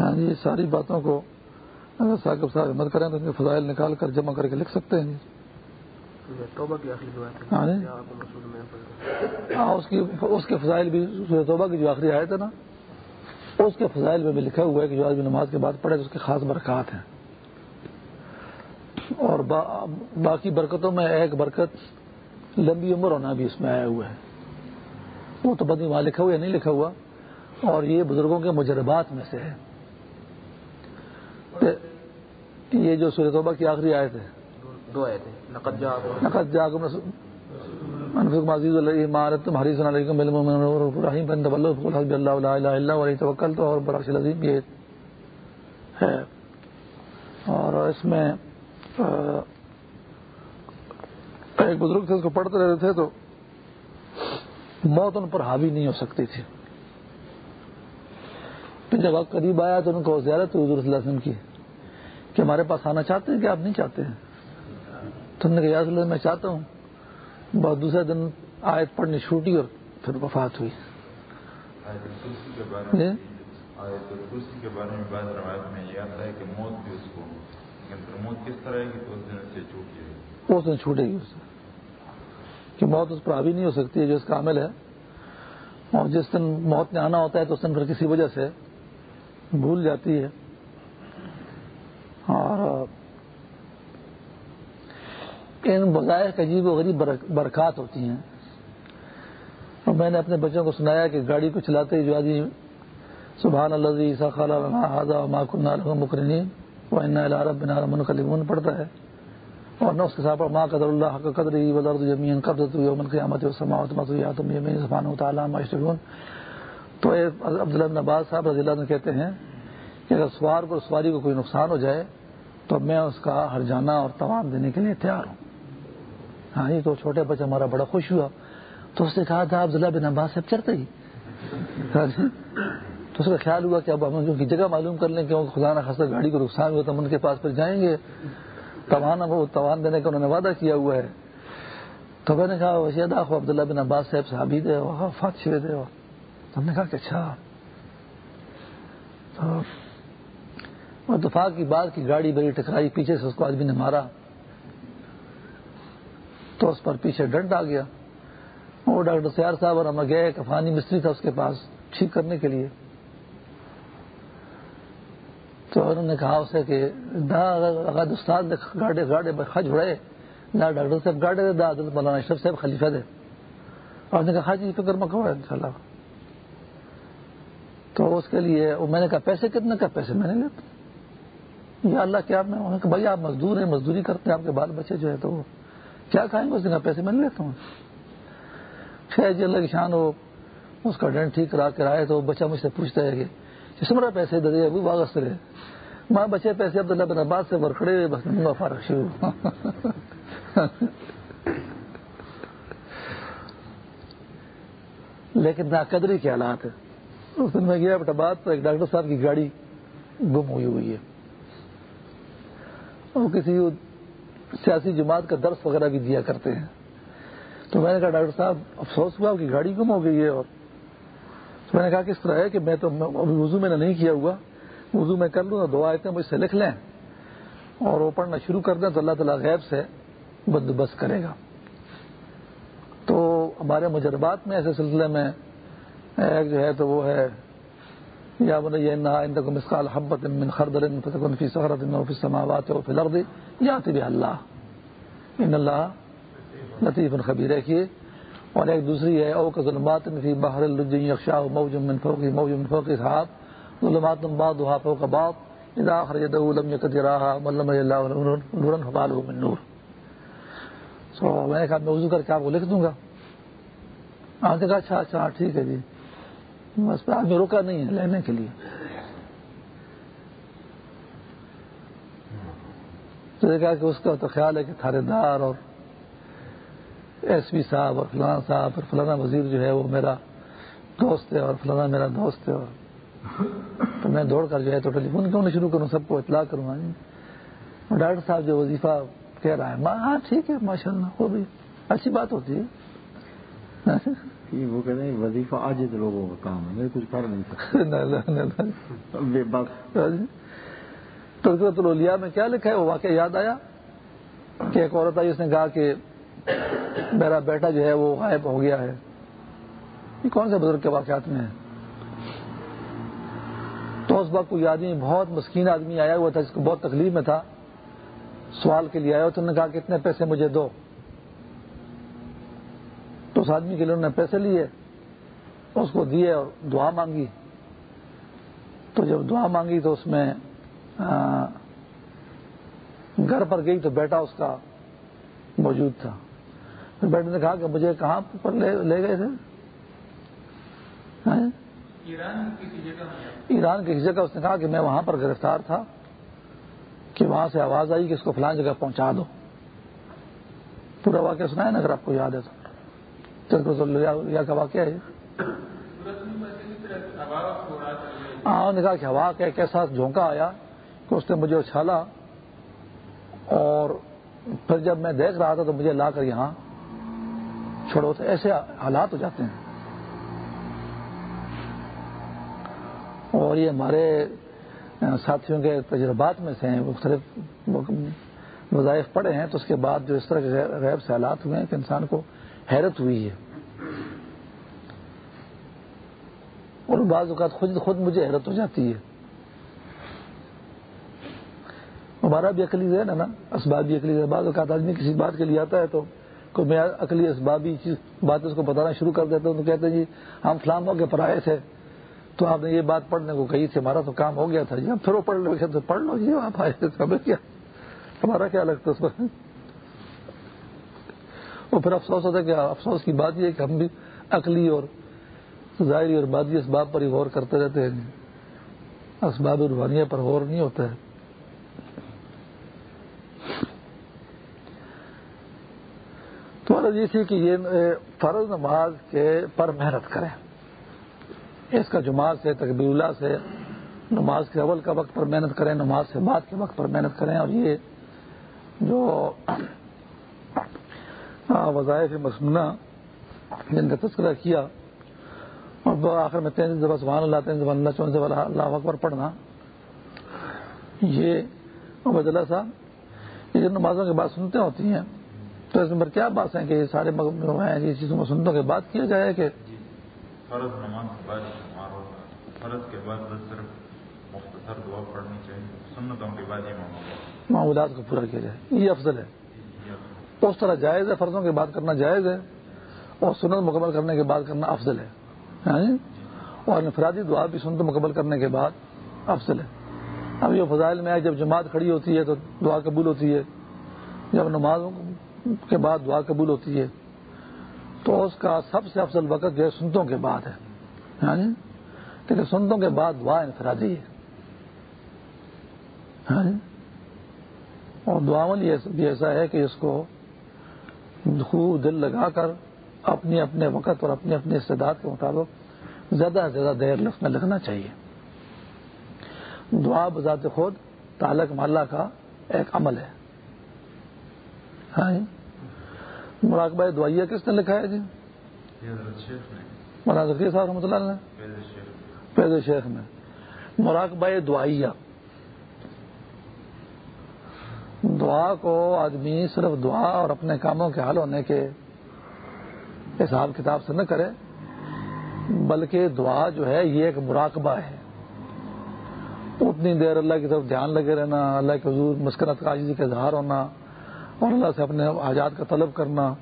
ہاں جی ساری باتوں کو اگر ثاقب صاحب ہمت کریں تو ان کے فضائل نکال کر جمع کر کے لکھ سکتے ہیں۔ جی ہاں اس کے فضائل بھی توبہ کی جو آخری آئے تھے نا اس کے فضائل میں بھی لکھا ہوا ہے کہ جو آدمی نماز کے بعد پڑھے تو اس کے خاص برکات ہیں۔ اور با باقی برکتوں میں ایک برکت لمبی عمر ہونا بھی اس میں آیا ہوا ہے۔ وہ تو بدی وہاں لکھا ہوا یا نہیں لکھا ہوا اور یہ بزرگوں کے مجربات میں سے ہے۔ یہ جو سورہ توبہ کی آخری آئے تھے دو لا الا اور برعکس العظیم، یہ ہے۔ اور اس میں ایک بزرگ تھے، اس کو پڑھتے رہتے تھے، تو موت ان پر حاوی نہیں ہو سکتی تھی۔ پھر جب آپ قریب آیا تو ان کو زیارت حضور صلی اللہ علیہ وسلم کی، کہ ہمارے پاس آنا چاہتے ہیں کہ آپ نہیں چاہتے ہیں؟ تو نے کہا یا میں چاہتا ہوں۔ بہت دوسرے دن آیت پڑھنی چھوٹی اور پھر وفات ہوئی۔ الکرسی کے بارے میں بعض روایت میں یہ آتا ہے کہ موت بھی اس کو لیکن پھر موت کس طرح ہے کہ تو اس دن سے چھوٹ جائے اس دن چھوٹے گی اس کہ موت اس پر حاوی نہیں ہو سکتی ہے جو اس کا عمل ہے۔ اور جس دن موت نے آنا ہوتا ہے تو اس دن پھر کسی وجہ سے بھول جاتی ہے۔ اور ان بظاہر عجیب و غریب برکات ہوتی ہیں۔ اور میں نے اپنے بچوں کو سنایا کہ گاڑی کو چلاتے جو آدمی سبحان اللہ خالہ مکرنی وہ عرب بن عرب منقلمون پڑھتا ہے۔ اور نہ اس کے ساتھ ماں قدر اللہ کا قدر ہی ولرد جمین قبض یومن قیامت سماوت مسیاتم یمین سبحانہ تو عبداللہ بن عباس صاحب رضی اللہ عنہ کہتے ہیں کہ اگر سوار کو سواری کو کوئی نقصان ہو جائے تو میں اس کا ہر جانا اور توان دینے کے لیے تیار ہوں۔ ہاں جی تو چھوٹے بچہ ہمارا بڑا خوش ہوا۔ تو اس نے کہا تھا، عبداللہ بن عباس صاحب چڑھتے ہی۔ تو اس کا خیال ہوا کہ اب ہم ان کی جگہ معلوم کر لیں کہ خدا نہ خاصا گاڑی کو نقصان ہوا تو ہم ان کے پاس پھر جائیں گے۔ توان وہ توان دینے کا انہوں نے وعدہ کیا ہوا ہے۔ تو میں نے کہا وشید عبداللہ بن عباس صاحب صحابی دے فات شوے دے ہم نے کہا کہ اچھا۔ تو دفاع کی بات کی گاڑی بڑی ٹکرائی، پیچھے سے اس کو آدمی نے مارا۔ تو اس پر پیچھے ڈنٹ آ گیا۔ وہ ڈاکٹر سیار صاحب اور ہم گئے کفانی مستری تھا اس کے پاس ٹھیک کرنے کے لیے۔ تو انہوں نے کہا اسے کہ دا اگر استاد گاڑے گاڑے خج اڑے نہ ڈاکٹر صاحب گاڑے دے، دا حضرت مولانا اشرف صاحب خلیفہ دے۔ اور نے کہا جی فکر میں ان شاء اللہ تو اس کے لیے میں نے کہا پیسے کتنے کا پیسے میں نے لیتا یا اللہ کیا میں کہا بھائی آپ مزدور ہیں، مزدوری کرتے ہیں، آپ کے بال بچے جو ہے تو کیا کھائیں گے؟ اس دن پیسے میں نے لیتا ہوں خیر جی اللہ کی شان ہو، اس کا ڈنٹ ٹھیک کرا کر آئے تو بچہ مجھ سے پوچھتا ہے کہ جسمرا پیسے دے دے وہ واگست رہے ماں بچے پیسے عبداللہ بن عباس سے ورکھڑے ہوئے بس منگا فارغ شروع لیکن ناقدری کے حالات ہے اس دن میں گیا بات تو ایک ڈاکٹر صاحب کی گاڑی گم ہوئی ہوئی ہے۔ وہ کسی سیاسی جماعت کا درس وغیرہ بھی دیا کرتے ہیں۔ تو میں نے کہا، ڈاکٹر صاحب، افسوس ہوا کہ گاڑی گم ہو گئی ہے اور تو میں نے کہا، کس طرح ہے کہ میں تو ابھی وضو میں نے نہیں کیا ہوا۔ وضو میں کر لوں دو آیتیں مجھ سے لکھ لیں اور وہ پڑھنا شروع کر دیں تو اللہ تعالیٰ غیب سے بندوبست کرے گا۔ تو ہمارے مجربات میں ایسے سلسلے میں ایک جو ہے تو وہ ہے یا بولے یہ نہ ان تک مسقال حبت من خردر فی سخرت فی السماوات و فی الارض یاتی بھی اللہ ان اللہ لطیف الخبیر کی اور ایک دوسری ہے او ظلمات فی بحر الرجی یخشا موج من فوقی موج من فوقی صحاب ظلمات بعضها فوق بعض. اذا اخرج يده لم يكد يراها ولم الله نورا فباله من نور. سو میں نے کہا میں وضو کر کے آپ کو لکھ دوں گا. آپ نے کہا اچھا اچھا ٹھیک ہے جی. بس آدمی روکا نہیں ہے لینے کے لیے۔ تو نے کہا کہ اس کا تو خیال ہے کہ تھارے دار اور ایس پی صاحب اور فلانا صاحب اور فلانا وزیر جو ہے وہ میرا دوست ہے اور فلانا میرا دوست ہے اور تو میں دوڑ کر جو ہے تو ٹیلی فون کیوں نہیں شروع کروں؟ سب کو اطلاع کروں اور ڈاکٹر صاحب جو وظیفہ کہہ رہا ہے ہاں ٹھیک ہے ماشاء اللہ وہ بھی اچھی بات ہوتی ہے۔ وہ کہتے ہیں وظیفہ آج لوگوں کا کام ہے میں کچھ کر نہیں سکتا بے تو میں کیا لکھا ہے؟ وہ واقعہ یاد آیا کہ ایک عورت آئی اس نے کہا کہ میرا بیٹا جو ہے وہ غائب ہو گیا ہے۔ یہ کون سے بزرگ کے واقعات میں ہے تو اس وقت کوئی آدمی بہت مسکین آدمی آیا ہوا تھا جس کو بہت تکلیف میں تھا سوال کے لیے آیا تو انہوں نے کہا کہ اتنے پیسے مجھے دو۔ اس آدمی کے لیے انہوں نے پیسے لیے اس کو دیے اور دعا مانگی۔ تو جب دعا مانگی تو اس میں گھر پر گئی تو بیٹا اس کا موجود تھا۔ بیٹے نے کہا کہ مجھے کہاں پر لے گئے تھے؟ ہاں؟ ایران کی کسی جگہ؟ اس نے کہا کہ میں وہاں پر گرفتار تھا کہ وہاں سے آواز آئی کہ اس کو فلان جگہ پہنچا دو۔ پورا واقعہ سنا ہے نا اگر آپ کو یاد ہے تو۔ کا واقعہ ہے؟ ہاں نے کہا کہ ہوا کا ایک ایسا جھونکا آیا کہ اس نے مجھے اچھالا اور پھر جب میں دیکھ رہا تھا تو مجھے لا کر یہاں چھوڑو تو ایسے حالات ہو جاتے ہیں۔ اور یہ ہمارے ساتھیوں کے تجربات میں سے ہیں، مختلف وظائف پڑے ہیں تو اس کے بعد جو اس طرح کے غیب سے حالات ہوئے ہیں کہ انسان کو حیرت ہوئی ہے۔ اور بعض اوقات خود خود مجھے حیرت ہو جاتی ہے۔ ہمارا بھی عقلی ہے نا، اسباب بھی عقلی ہے۔ بعض اوقات آدمی کسی بات کے لیے آتا ہے تو کوئی میں عقلی اسبابی چیز بات اس کو بتانا شروع کر دیتا ہوں تو کہتے ہیں جی ہم فلام موقع پر آئے تھے، تو آپ نے یہ بات پڑھنے کو کہی تھی، ہمارا تو کام ہو گیا تھا جی ہم پھر وہ پڑھ لو پڑھ لو جی آپ آئے تھے کیا؟ ہمارا کیا لگتا ہے اس پر وہ پھر افسوس ہوتا ہے کہ افسوس کی بات یہ ہے کہ ہم بھی عقلی اور ظاہری اور بادی اسباب پر ہی غور کرتے رہتے ہیں۔ اسباب روحانیہ پر غور نہیں ہوتا ہے۔ تو مطلب یہ تھی کہ یہ فرض نماز کے پر محنت کریں۔ اس کا جماعت سے تقبیر اللہ سے نماز کے اول کا وقت پر محنت کریں، نماز سے بعد کے وقت پر محنت کریں اور یہ جو وظائف مصنوعہ جن کا تذکرہ کیا اور آخر میں تین زبان سبحان اللہ تین زبان اللہ چون زبان اللہ اکبر پڑھنا۔ یہ عبید اللہ صاحب یہ جن نمازوں کی بات سنتے ہوتی ہیں تو اس میں کیا بات ہے کہ یہ سارے یہ چیزوں میں سنتوں کے بات کیا جائے کہ جی، فرض نماز کے بعد فرض کے بعد صرف مختصر دعا پڑھنی چاہیے سنتوں کے بعد یہ معمولات کو پورا کیا جائے۔ یہ افضل ہے۔ جی، اس طرح جائز ہے فرضوں کی بات کرنا جائز ہے اور سنت مکمل کرنے کے بعد کرنا افضل ہے یعنی؟ اور انفرادی دعا بھی سنت مکمل کرنے کے بعد افضل ہے۔ اب یہ فضائل میں جب جماعت کھڑی ہوتی ہے تو دعا قبول ہوتی ہے۔ جب نماز کے بعد دعا قبول ہوتی ہے تو اس کا سب سے افضل وقت جو ہے سنتوں کے بعد ہے یعنی؟ لیکن سنتوں کے بعد دعا انفرادی ہے یعنی؟ اور دعاول بھی ایسا ہے کہ اس کو خوب دل لگا کر اپنے اپنے وقت اور اپنے اپنے استعداد کے مطابق زیادہ سے زیادہ دیر لگنا چاہیے۔ دعا بذات خود تعلق مالا کا ایک عمل ہے۔ ہاں جی؟ مراقبہ دعائیہ کس نے لکھا ہے جی؟ مولانا ذکیر صاحب رحمۃ اللہ نے۔ فیض شیخ میں۔ مراقبہ دعائیہ۔ دعا کو آدمی صرف دعا اور اپنے کاموں کے حل ہونے کے حساب کتاب سے نہ کرے، بلکہ دعا جو ہے یہ ایک مراقبہ ہے۔ اتنی دیر اللہ کی طرف دھیان لگے رہنا، اللہ کے حضور مسکرت کا کا اظہار ہونا اور اللہ سے اپنے حاجات کا طلب کرنا،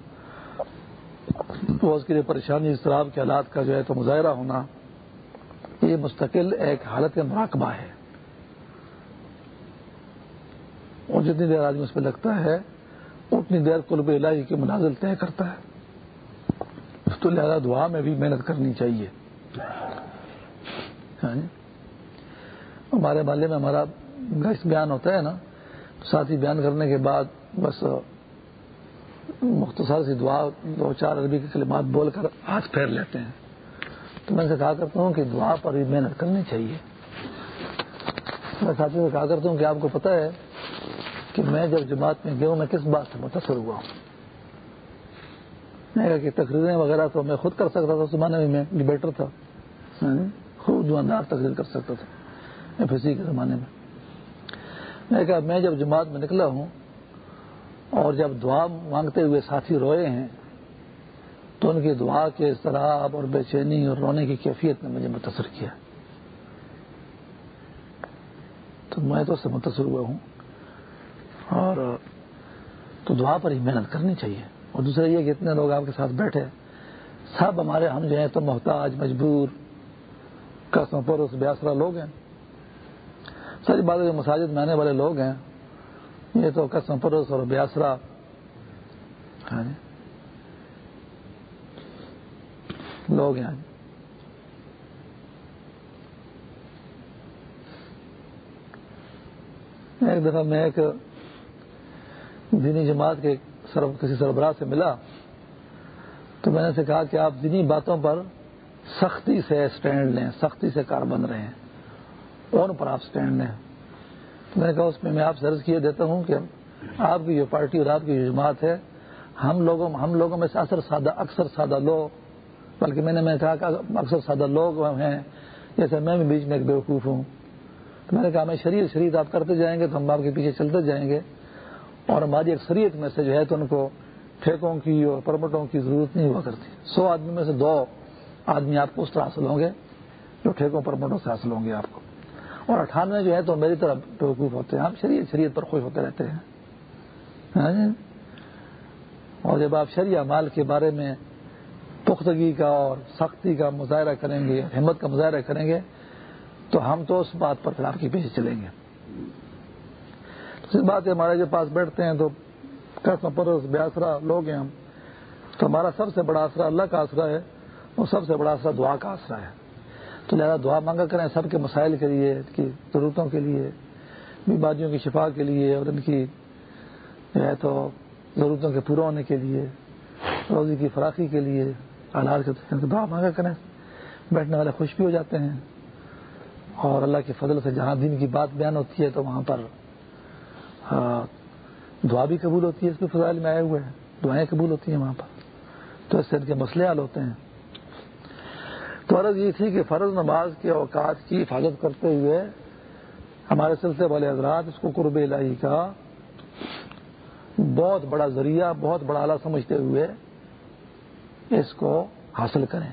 تو اس کے لیے پریشانی، اضطراب کے حالات کا جو ہے تو مظاہرہ ہونا، یہ مستقل ایک حالت کا مراقبہ ہے۔ اور جتنی دیر آدمی اس پہ لگتا ہے، اتنی دیر قلب الہی کی منازل طے کرتا ہے۔ تو لہذا دعا میں بھی محنت کرنی چاہیے۔ ہاں جی؟ ہمارے محلے میں ہمارا گیس بیان ہوتا ہے نا، ساتھی بیان کرنے کے بعد بس مختصر سی دعا، دو چار عربی کے کلمات بول کر ہاتھ پھیر لیتے ہیں۔ تو میں سے کہا کرتا ہوں کہ دعا پر بھی محنت کرنی چاہیے۔ میں ساتھیوں سے کہا کرتا ہوں کہ آپ کو پتا ہے کہ میں جب جماعت میں گیا ہوں، میں کس بات سے متاثر ہوا؟ ہوں میں کہا کہ تقریریں وغیرہ تو میں خود کر سکتا تھا زمانے میں ڈبیٹر تھا۔ خوب دعاندار تقریر کر سکتا تھا ایف کے زمانے میں۔ میں کہا، میں جب جماعت میں نکلا ہوں اور جب دعا مانگتے ہوئے ساتھی روئے ہیں، تو ان کی دعا کے اضطراب اور بے چینی اور رونے کی کیفیت نے مجھے متاثر کیا۔ تو میں تو اس سے متاثر ہوا ہوں۔ اور، تو دعا پر ہی محنت کرنی چاہیے۔ اور دوسرا یہ کہ اتنے لوگ آپ کے ساتھ بیٹھے۔ سب ہمارے ہم جو ہیں تو محتاج، مجبور، قسم پروس بیاسرا لوگ ہیں۔ ساری بات جو مساجد میں آنے والے لوگ ہیں، یہ تو قسم پروس اور بیاسرا۔ ہاں جی۔ لوگ ہیں۔ ایک دفعہ میں ایک دینی جماعت کے کسی سربراہ سے ملا، تو میں نے سے کہا کہ آپ دینی باتوں پر سختی سے اسٹینڈ لیں، سختی سے کار بن رہے ہیں ان پر آپ اسٹینڈ لیں۔ تو میں نے کہا اس میں میں آپ سے عرض کیے دیتا ہوں کہ آپ کی جو پارٹی اور آپ کی جو جماعت ہے، ہم لوگوں ہم لوگوں میں سے اثر سادہ، اکثر سادہ لوگ، بلکہ میں نے، میں کہا کہ اکثر سادہ لوگ ہیں، جیسے میں بھی بیچ میں ایک بیوقوف ہوں۔ تو میں نے کہا میں شریعت شریعت آپ کرتے جائیں گے تو ہم آپ کے پیچھے چلتے جائیں گے۔ اور ہماری اکثریت میں سے جو ہے تو ان کو ٹھیکوں کی اور پرمٹوں کی ضرورت نہیں ہوا کرتی۔ سو آدمی میں سے دو آدمی آپ کو اس طرح حاصل ہوں گے جو ٹھیکوں پرمٹوں سے حاصل ہوں گے آپ کو۔ اور اٹھانوے جو ہے تو میری طرف بیوقوف ہوتے ہیں۔ ہم شریعت شریعت پر خوش ہوتے رہتے ہیں۔ ہاں جی؟ اور جب آپ شریعہ مال کے بارے میں پختگی کا اور سختی کا مظاہرہ کریں گے، ہمت کا مظاہرہ کریں گے، تو ہم تو اس بات پر پھر آپ کے پیچھے چلیں گے۔ بات ہے ہمارے جو پاس بیٹھتے ہیں تو پرس بے آسرا لوگ ہیں ہم۔ تو ہمارا سب سے بڑا آسرا اللہ کا آسرا ہے اور سب سے بڑا آسرا دعا کا آسرا ہے۔ تو لہٰذا دعا مانگا کریں سب کے مسائل کے لیے، ان کی ضرورتوں کے لیے، بیماریوں کی شفا کے لیے اور ان کی جو ہے تو ضرورتوں کے پورا ہونے کے لیے، روزی کی فراخی کے لیے آلات کے دعا مانگا کریں۔ بیٹھنے والے خوش بھی ہو جاتے ہیں اور اللہ کے فضل سے جہاں دین کی بات بیان ہوتی ہے تو وہاں پر ہاں، دعا بھی قبول ہوتی ہے اس کے فضائل میں آئے ہوئے ہیں۔ دعائیں قبول ہوتی ہیں وہاں پر۔ تو اس سے ان کے مسئلے حل ہوتے ہیں۔ تو عرض یہ تھی کہ فرض نماز کے اوقات کی حفاظت کرتے ہوئے ہمارے سلسلے والے حضرات اس کو قرب الہی کا بہت بڑا ذریعہ، بہت بڑا اعلیٰ سمجھتے ہوئے اس کو حاصل کریں۔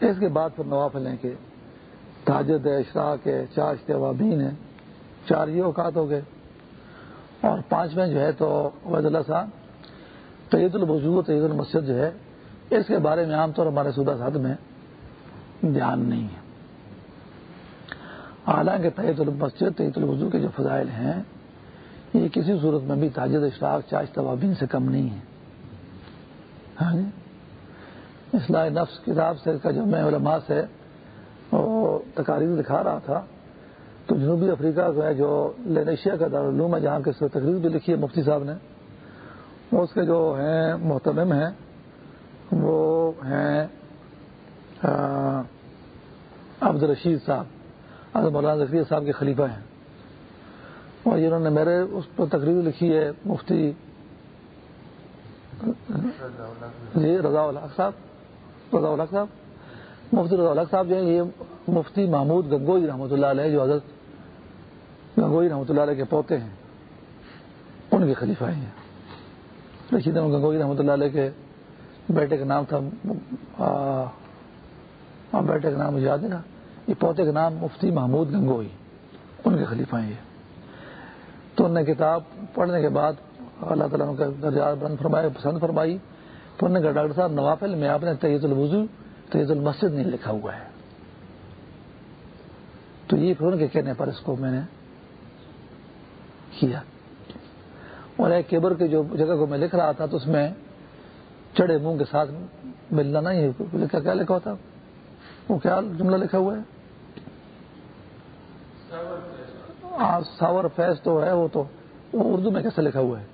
اس کے بعد پھر نوافل ہیں کہ تاجد ہے اشراق ہے چاشت وابین ہے چار یہ اوقات ہو گئے۔ اور پانچویں جو ہے تو عبید اللہ صاحب طید البزو طید المسد جو ہے، اس کے بارے میں عام طور ہمارے صوبہ سعد میں دھیان نہیں ہے۔ حالانکہ طید المسد طید الوضو کے جو فضائل ہیں، یہ کسی صورت میں بھی تاجد اشراق چاش توابین سے کم نہیں ہے ہاں جی؟ اصلاح نفس کتاب سے کا جو میں علماء سے تقاریر دکھا رہا تھا، تو جنوبی افریقہ کا ہے، جو لینیشیا کا دارالعلوم ہے، جہاں کی تقریر بھی لکھی ہے، مفتی صاحب نے، وہ اس کے جو ہیں محتمم ہیں، وہ ہیں عبد الرشید صاحب عبد مولانا ذکری صاحب کے خلیفہ ہیں۔ اور جنہوں نے میرے اس پر تقریر لکھی ہے، مفتی جی رضا الحق صاحب رضا الحق صاحب مفتی رضا الحق صاحب جو ہیں، یہ مفتی محمود گنگوئی رحمۃ اللہ علیہ جو حضرت گنگوئی رحمۃ اللہ علیہ کے پوتے ہیں، ان کے خلیفہ ہیں۔ رشید احمد گنگوئی رحمۃ اللہ علیہ کے بیٹے کا نام تھا، آ... بیٹے کا نام مجھے یاد ہے نا؟ یہ پوتے کا نام مفتی محمود گنگوئی، ان کے خلیفہ ہیں یہ۔ تو انہوں نے کتاب پڑھنے کے بعد اللہ تعالیٰ کا درجات بند فرمایا، پسند فرمائی۔ تو انہوں نے کہا، ڈاکٹر صاحب، نوافل میں آپ نے طیت الوضو طیت المسد نہیں لکھا ہوا ہے۔ تو یہ پھر ان کے کہنے پر اس کو میں نے کیا؟ اور ایک کیبر کی جو جگہ کو میں لکھ رہا تھا تو اس میں چڑے منہ کے ساتھ ملنا نہیں لکھا کیا لکھا ہوتا وہ کیا جملہ لکھا ہوا ہے؟ ہاں، ساور فیس تو ہے، وہ تو وہ اردو میں کیسے لکھا ہوا ہے؟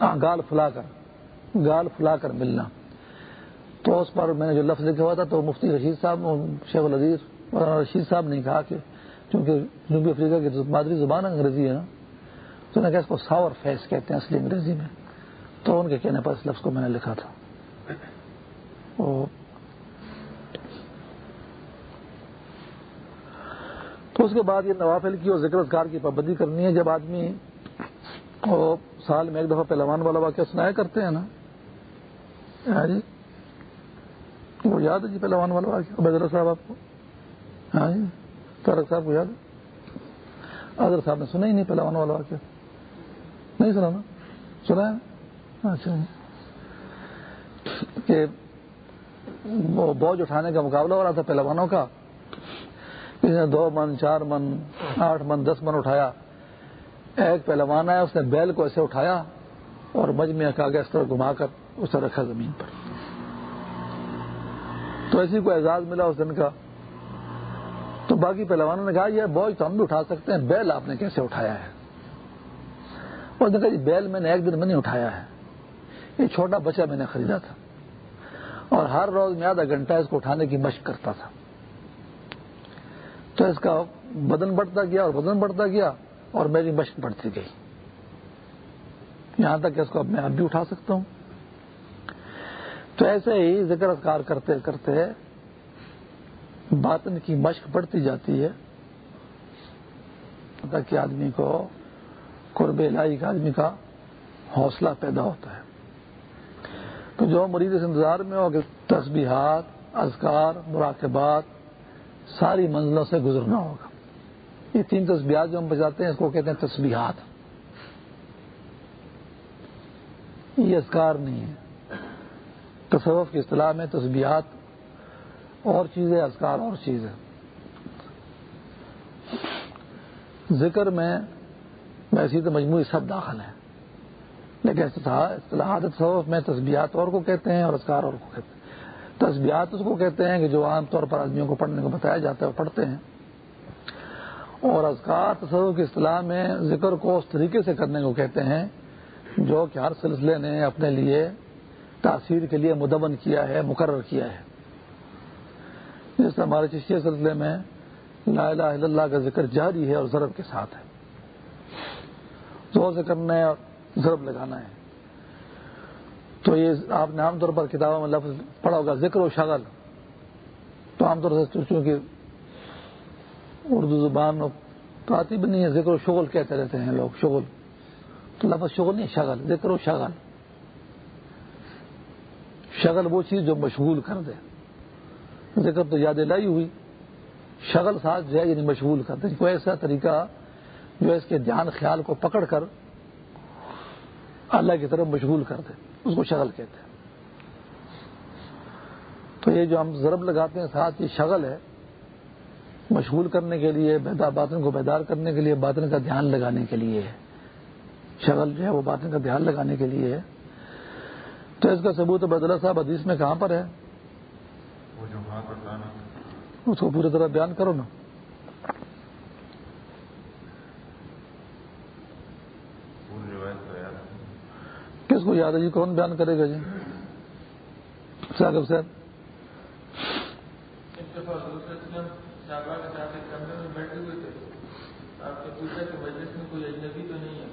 ہاں گال پھلا کر۔ گال پھلا کر ملنا۔ تو اس پر میں نے جو لفظ لکھا ہوا تھا تو مفتی رشید صاحب، شیخ العزیز رشید صاحب نے کہا کہ کیونکہ جنوبی افریقہ کی مادری زبان انگریزی ہے نا، تو نے کہا اس کو ساور فیس کہتے ہیں اصلی انگریزی میں۔ تو ان کے کہنے پر اس لفظ کو میں نے لکھا تھا۔ تو اس کے بعد یہ نوافل کی اور ذکر اذکار کی پابندی کرنی ہے۔ جب آدمی سال میں ایک دفعہ پہلوان والا واقعہ سنایا کرتے ہیں نا ہاں جی۔ وہ یاد ہے جی پہلوان والا واقعہ عبید اللہ صاحب آپ کو؟ ہاں جی۔ تارک صاحب کو یاد ہے؟ آدر صاحب نے سنا ہی نہیں پہلوان والا واقعہ۔ نہیں سنا نا؟ سنا ہے؟ اچھا جی۔ کہ وہ بوجھ اٹھانے کا مقابلہ ہو رہا تھا پہلوانوں کا۔ کسی نے دو من، چار من، آٹھ من، دس من اٹھایا۔ ایک پہلوان آیا، اس نے بیل کو ایسے اٹھایا اور مجمع کا اس طرح گھما کر اسے رکھا زمین پر۔ تو ایسی کو اعزاز ملا اس دن کا؟ تو باقی پہلوانوں نے کہا، یہ بوجھ تو ہم بھی اٹھا سکتے ہیں، بیل آپ نے کیسے اٹھایا ہے؟ اس نے کہا جی بیل میں نے ایک دن میں نہیں اٹھایا ہے۔ یہ چھوٹا بچہ میں نے خریدا تھا۔ اور ہر روز میں آدھا گھنٹہ اس کو اٹھانے کی مشق کرتا تھا۔ تو اس کا بدن بڑھتا گیا اور بدن بڑھتا گیا اور میری مشق بڑھتی گئی۔ یہاں تک کہ اس کو اب میں اب بھی اٹھا سکتا ہوں۔ تو ایسے ہی ذکر اذکار کرتے کرتے باطن کی مشق بڑھتی جاتی ہے۔ تاکہ آدمی کو قرب الہی کا آدمی کا حوصلہ پیدا ہوتا ہے۔ تو جو مریض اس انتظار میں ہو کہ تسبیحات، اذکار، مراقبات، ساری منزلوں سے گزرنا ہوگا۔ یہ تین تسبیحات جو ہم بجاتے ہیں، اس کو کہتے ہیں تسبیحات۔ یہ اذکار نہیں ہے۔ تصوف کی اصطلاح میں تسبیحات اور چیزیں، اذکار اور چیز ہے ذکر میں ویسی تو مجموعی سب داخل ہیں۔ لیکن اصطلاحات تصوف میں تسبیحات اور کو کہتے ہیں اور اذکار اور کو کہتے ہیں۔ تسبیحات اس کو کہتے ہیں کہ جو عام طور پر آدمیوں کو پڑھنے کو بتایا جاتا ہے، وہ پڑھتے ہیں۔ اور اذکار تصور کی اصطلاح میں ذکر کو اس طریقے سے کرنے کو کہتے ہیں جو کہ ہر سلسلے نے اپنے لیے تاثیر کے لیے مدون کیا ہے، مقرر کیا ہے۔ جیسے ہمارے چشتی سلسلے میں لا الہ الا اللہ کا ذکر جاری ہے اور ضرب کے ساتھ ہے۔ زور سے کرنا ہے اور ضرب لگانا ہے۔ تو یہ آپ نے عام طور پر کتابوں میں لفظ پڑھا ہوگا، ذکر و شغل۔ تو عام طور سے چونکہ اردو زبان تو آتی بھی نہیں ہے، ذکر و شغل کہتے رہتے ہیں لوگ، شغل۔ تو لفظ شغل نہیں، شغل، ذکر و شغل۔ شغل وہ چیز جو مشغول کر دے۔ ذکر تو یاد لائی ہوئی۔ شغل ساتھ جو ہے یعنی مشغول کر دے۔ کوئی ایسا طریقہ جو اس کے دھیان خیال کو پکڑ کر اللہ کی طرف مشغول کر دے۔ اس کو شغل کہتے ہیں۔ تو یہ جو ہم ضرب لگاتے ہیں ساتھ، یہ شغل ہے۔ مشغول کرنے کے لیے باطن کو بیدار کرنے کے لیے، باطن کا دھیان لگانے کے لیے شغل جو ہے وہ باطن کا دھیان لگانے کے لیے ہے۔ تو اس کا ثبوت بدلا صاحب حدیث میں کہاں پر ہے؟ اس کو پوری طرح بیان کرو نا۔ کس کو یاد ہے جی؟ کون بیان کرے گا جی؟ صاحب۔ صاحب آپ پوچھا کہ مجلس میں کوئی اجنبی تو نہیں ہے؟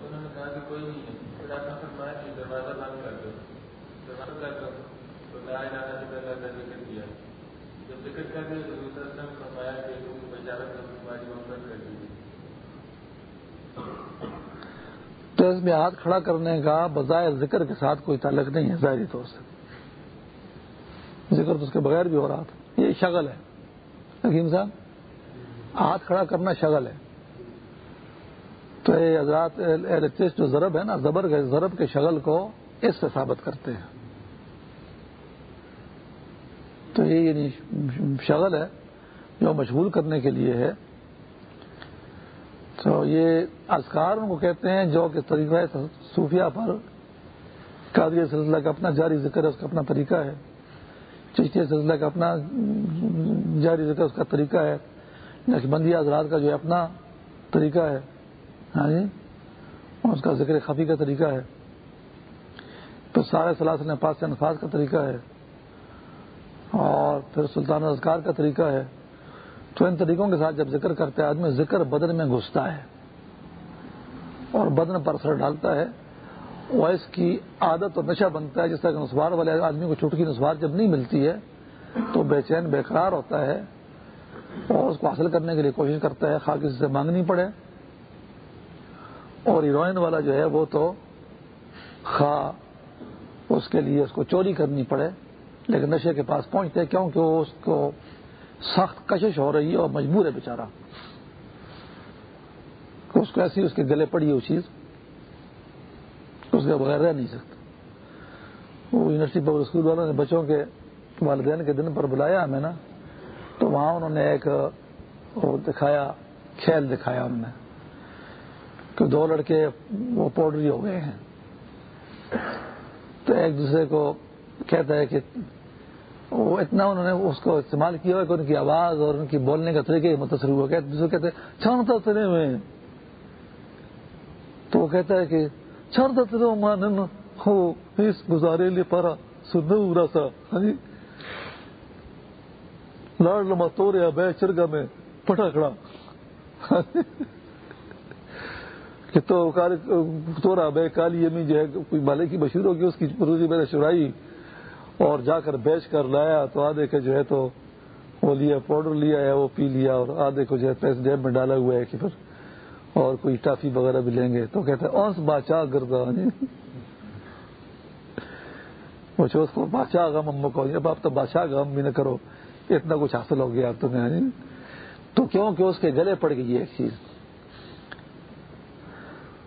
تو انہوں نے کہا کہ کوئی نہیں ہے۔ پھر آپ نے فرمایا کہ دروازہ بند کر دو۔ دروازہ کر دو۔ تو لا الہ الا اللہ کا ذکر کیا۔ جب ذکر کر دیا تو دوسرا سم فرمایا کہ بچارہ کر تمہاری مفرت کر دیجیے تو اس میں ہاتھ کھڑا کرنے کا بظاہر ذکر کے ساتھ کوئی تعلق نہیں ہے، ظاہری طور سے۔ ذکر تو اس کے بغیر بھی ہو رہا تھا۔ یہ شغل ہے۔ حکیم صاحب، ہاتھ کھڑا کرنا شغل ہے۔ تو یہ حضرات جو ضرب ہے نا، زبر ضرب کے شغل کو اس سے ثابت کرتے ہیں۔ تو یہ یعنی شغل ہے جو مشغول کرنے کے لیے ہے۔ تو یہ اذکار ان کو کہتے ہیں جو کہ طریقہ صوفیہ پر قادری سلسلہ کا اپنا جاری ذکر ہے، اس کا اپنا طریقہ ہے۔ چشتی سلسلہ کا اپنا جاری ذکر، اس کا طریقہ ہے۔ نقشبندی حضرات کا جو ہے اپنا طریقہ ہے۔ جی اور اس کا ذکر خفی کا طریقہ ہے۔ تو سارے سلاسل پاس انفاظ کا طریقہ ہے اور پھر سلطان اذکار کا طریقہ ہے۔ تو ان طریقوں کے ساتھ جب ذکر کرتے ہیں آدمی ذکر بدن میں گھستا ہے اور بدن پر اثر ڈالتا ہے وہ اس کی عادت اور نشہ بنتا ہے، جس طرح نسوار والے آدمی کو چھٹکی نسوار جب نہیں ملتی ہے، تو بے چین بےقرار ہوتا ہے اور اس کو حاصل کرنے کے لیے کوشش کرتا ہے خاص کسی سے مانگنی پڑے۔ اور ہیروئن والا جو ہے وہ تو خا اس کے لیے اس کو چوری کرنی پڑے، لیکن نشے کے پاس پہنچتے کیونکہ وہ اس کو سخت کشش ہو رہی ہے اور مجبور ہے بےچارا اس کو ایسی اس کے گلے پڑی ہے وہ چیز۔ اس کے بغیر رہ نہیں سکتا۔ وہ یونیورسٹی پبلک اسکول والوں نے بچوں کے والدین کے دن پر بلایا ہمیں نا، تو وہاں انہوں نے ایک وہ دکھایا، کھیل دکھایا انہوں نے۔ کہ دو لڑکے وہ پاؤڈری ہو گئے ہیں۔ تو ایک دوسرے کو کہتا ہے کہ وہ اتنا انہوں نے اس کو استعمال کیا ہوا کہ ان کی آواز اور ان کی بولنے کا طریقہ متاثر ہوا۔ کہ دوسرے کہتے چھانتا ترے میں تو وہ کہتا ہے کہ چھانتا ترے مان ہو، اس گزارے لے پارا سن سنو سا ہاں جی۔ لاڑ لما توڑیا، بے چرگا میں پٹا کھڑا۔ ہاں جی۔ کہ تو تورا بے کالی امی جو ہے کوئی مالے کی مشہور ہوگی، اس کی روزی میں نے چرائی اور جا کر بیچ کر لایا تو آدھے کے جو ہے تو وہ لیا، پاؤڈر لیا ہے وہ پی لیا اور آدھے کو جو ہے پیسے جیب میں ڈالا ہوا ہے کہ پھر اور کوئی ٹافی وغیرہ بھی لیں گے۔ تو کہتے ہیں اونس بادشاہ گردا وہ چوس کو بادشاہ غم امو کو اب آپ تو بادشاہ غم بھی نہ کرو، اتنا کچھ حاصل ہو گیا تمہیں۔ تو کیوں کہ اس کے گلے پڑ گئی ایک چیز۔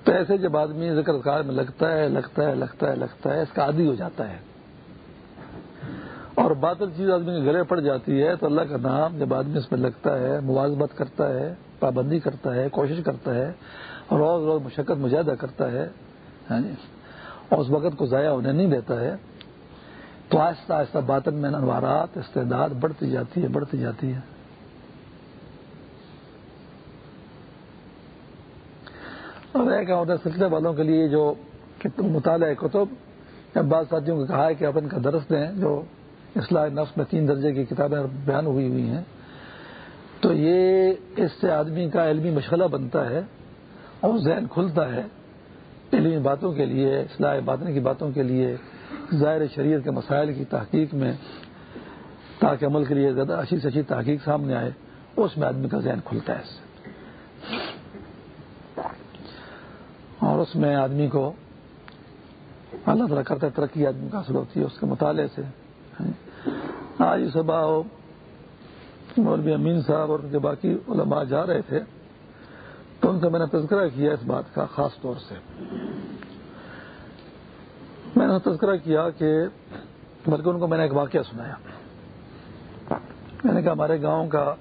تو ایسے جب آدمی ذکر کار میں لگتا ہے لگتا ہے لگتا ہے لگتا ہے، اس کا عادی ہو جاتا ہے۔ اور باطل چیز آدمی کے گلے پڑ جاتی ہے تو اللہ کا نام جب آدمی اس میں لگتا ہے موازبت کرتا ہے، پابندی کرتا ہے، کوشش کرتا ہے، روز روز مشقت مجاہدہ کرتا ہے ہاں جی، اور اس وقت کو ضائع ہونے نہیں دیتا ہے، تو آہستہ آہستہ باطن میں انوارات، استعداد بڑھتی جاتی ہے، بڑھتی جاتی ہے۔ اور ایک سلسلے والوں کے لیے جو مطالعہ کتب، یا بعض ساتھیوں کو کہا ہے کہ اپن کا درس دیں، جو اصلاح نفس میں تین درجے کی کتابیں بیان ہوئی ہوئی ہیں۔ تو یہ اس سے آدمی کا علمی مشغلہ بنتا ہے اور ذہن کھلتا ہے علمی باتوں کے لیے، اصلاح باطن کی باتوں کے لیے، ظاہر شریعت کے مسائل کی تحقیق میں، تاکہ عمل کے لیے زیادہ اچھی سے اچھی تحقیق سامنے آئے، اس میں آدمی کا ذہن کھلتا ہے۔ اس سے اور اس میں آدمی کو اللہ تعالیٰ کرتا ہے، ترقی آدمی کا حاصل ہوتی ہے، اس کے مطالعے سے۔ ہاں، آج صبح مولوی امین صاحب اور جو باقی علماء جا رہے تھے، تو ان سے میں نے تذکرہ کیا اس بات کا خاص طور سے۔ میں نے تذکرہ کیا کہ بلکہ ان کو میں نے ایک واقعہ سنایا۔ میں نے کہا ہمارے گاؤں کا،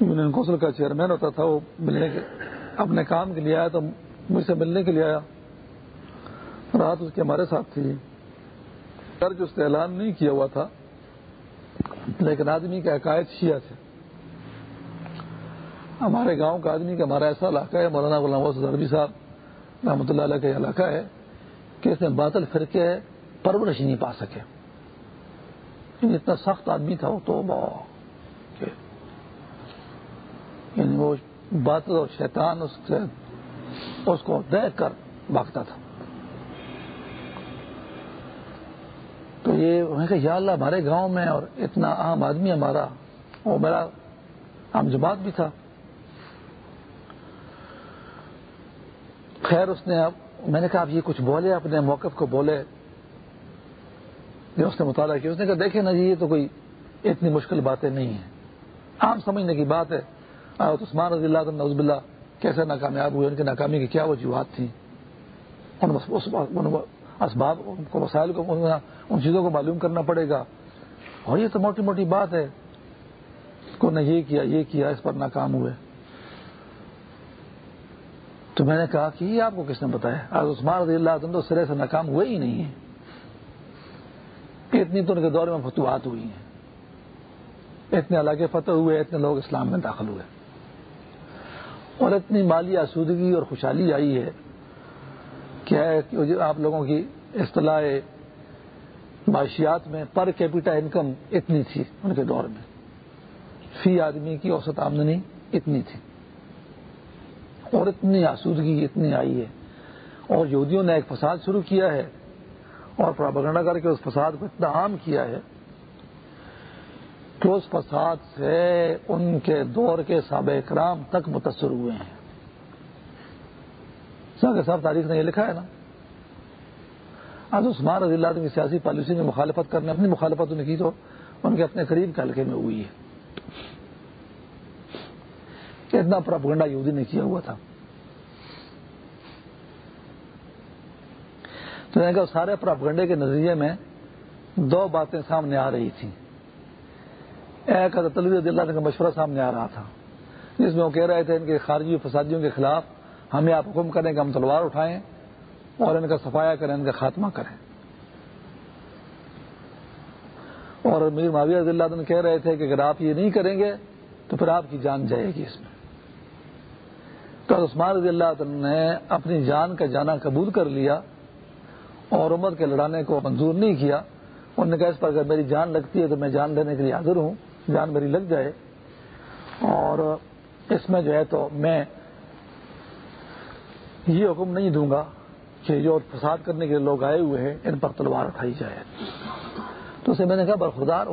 یونین کونسل کا چیئرمین ہوتا تھا، وہ ملنے کے اپنے کام کے لیے آیا تو مجھ سے ملنے کے لیے آیا۔ رات اس کے ہمارے ساتھ تھی۔ قرض اس نے اعلان نہیں کیا ہوا تھا، لیکن آدمی کے عقائد شیعہ تھے۔ ہمارے گاؤں کا آدمی کا ہمارا ایسا علاقہ ہے، مولانا غلام عربی صاحب رحمۃ اللہ علیہ کا علاقہ ہے کہ اس میں باطل فرقے پرورش نہیں پا سکے۔ یعنی اتنا سخت آدمی تھا وہ تو یعنی وہ باطل اور شیطان اس سے اس کو دیکھ کر بھاگتا تھا۔ تو یہ کہ یا اللہ، ہمارے گاؤں میں اور اتنا عام آدمی ہمارا، وہ میرا عام جماعت بھی تھا۔ خیر، اس نے اب میں نے کہا، اب یہ کچھ بولے، اپنے موقف کو بولے۔ جو اس نے مطالعہ کیا، اس نے کہا، دیکھیں نا جی یہ تو کوئی اتنی مشکل باتیں نہیں ہیں۔ عام سمجھنے کی بات ہے۔ عثمان رضی اللہ نوزب اللہ کیسے ناکامیاب ہوئے، ان کی ناکامی کی کیا وجوہات تھیں؟ اسباب کو مسائل کو، ان چیزوں کو معلوم کرنا پڑے گا۔ اور یہ تو موٹی موٹی بات ہے۔ کو نے یہ کیا یہ کیا، اس پر ناکام ہوئے۔ تو میں نے کہا کہ یہ آپ کو کس نے بتایا؟ آج عثمان رضی اللہ تو سرے سے ناکام ہوئے ہی نہیں ہیں۔ اتنی تو ان کے دور میں فتوحات ہوئی ہیں۔ اتنے علاقے فتح ہوئے، اتنے لوگ اسلام میں داخل ہوئے۔ اور اتنی مالی آسودگی اور خوشحالی آئی ہے کیا ہے کہ آپ لوگوں کی اصطلاح معاشیات میں پر کیپیٹا انکم اتنی تھی ان کے دور میں۔ فی آدمی کی اوسط آمدنی اتنی تھی۔ اور اتنی آسودگی اتنی آئی ہے۔ اور یہودیوں نے ایک فساد شروع کیا ہے اور پراپگنڈا کر کے اس فساد کو اتنا عام کیا ہے کہ اس فساد سے ان کے دور کے سابق کرام تک متاثر ہوئے ہیں۔ صاحب تاریخ نے یہ لکھا ہے نا۔ آج عثمان رضی اللہ کی سیاسی پالیسی میں مخالفت کرنے، اپنی مخالفت نے کی تو ان کے اپنے قریب کے حلقے میں ہوئی ہے۔ اتنا پراپگنڈا یہودی نے کیا ہوا تھا۔ تو نے کہا سارے پراپگنڈے کے نظریے میں دو باتیں سامنے آ رہی تھیں۔ رضی اللہ کا مشورہ سامنے آ رہا تھا، جس میں وہ کہہ رہے تھے ان کے خارجی فسادیوں کے خلاف ہمیں آپ حکم کریں کہ ہم تلوار اٹھائیں اور ان کا صفایا کریں، ان کا خاتمہ کریں۔ اور میر معاویہ رضی اللہ عنہ کہہ رہے تھے کہ اگر آپ یہ نہیں کریں گے تو پھر آپ کی جان جائے گی اس میں۔ تو عثمان رضی اللہ عنہ نے اپنی جان کا جانا قبول کر لیا اور عمر کے لڑانے کو منظور نہیں کیا۔ انہوں نے کہا، اس پر اگر میری جان لگتی ہے تو میں جان لینے کے لیے حاضر ہوں۔ جان میری لگ جائے اور اس میں جو ہے تو میں یہ حکم نہیں دوں گا کہ جو فساد کرنے کے لوگ آئے ہوئے ہیں، ان پر تلوار اٹھائی جائے۔ تو اسے میں نے کہا برخدار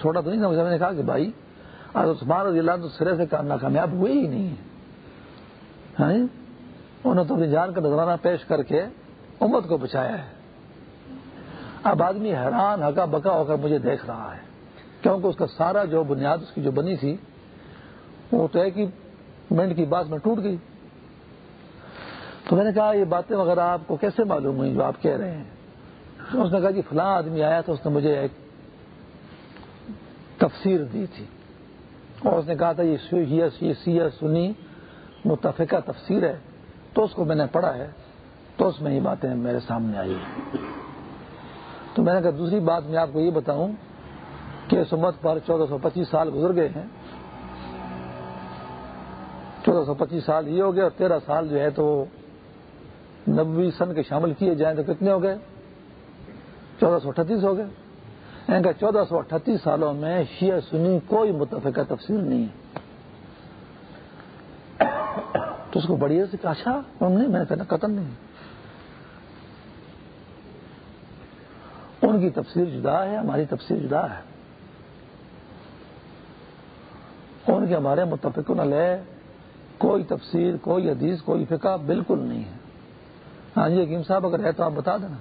چھوٹا تو نہیں تھا، میں نے کہا کہ بھائی آج عثمان رضی اللہ تو سرے سے ناکامیاب ہوئے ہی نہیں ہیں۔ ہاں جی؟ انہوں نے تو اپنی جان کا نظرانہ پیش کر کے امت کو بچایا ہے۔ اب آدمی حیران، ہکا بکا ہو کر مجھے دیکھ رہا ہے۔ کیونکہ اس کا سارا جو بنیاد، اس کی جو بنی تھی، وہ تو ہے کہ منٹ کی بات میں ٹوٹ گئی۔ تو میں نے کہا، یہ باتیں وغیرہ آپ کو کیسے معلوم ہوئی جو آپ کہہ رہے ہیں؟ تو اس نے کہا کہ فلاں آدمی آیا تو اس نے مجھے ایک تفسیر دی تھی۔ اور اس نے کہا تھا، یہ سیاح سنی، متفقہ تفسیر ہے۔ تو اس کو میں نے پڑھا ہے، تو اس میں یہ باتیں میرے سامنے آئی تو میں نے کہا، دوسری بات میں آپ کو یہ بتاؤں کہ سمت پر چودہ سو پچیس سال گزر گئے ہیں۔ چودہ سو پچیس سال یہ ہو گئے اور تیرہ سال جو ہے تو نبوی سن کے شامل کیے جائیں تو کتنے ہو گئے؟ چودہ سو اٹھتیس ہو گئے۔ یعنی ان چودہ سو اٹھتیس سالوں میں شیعہ سنی کوئی متفقہ تفصیل نہیں ہے۔ تو اس کو بڑی سے کہا اچھا نہیں میں نے کہا قتل نہیں۔ ان کی تفسیر جدا ہے، ہماری تفسیر جدا ہے۔ ان کے ہمارے متفق علیہ کوئی تفسیر، کوئی حدیث، کوئی فقہ بالکل نہیں ہے۔ ہاں جی حکیم صاحب، اگر ہے تو آپ بتا دینا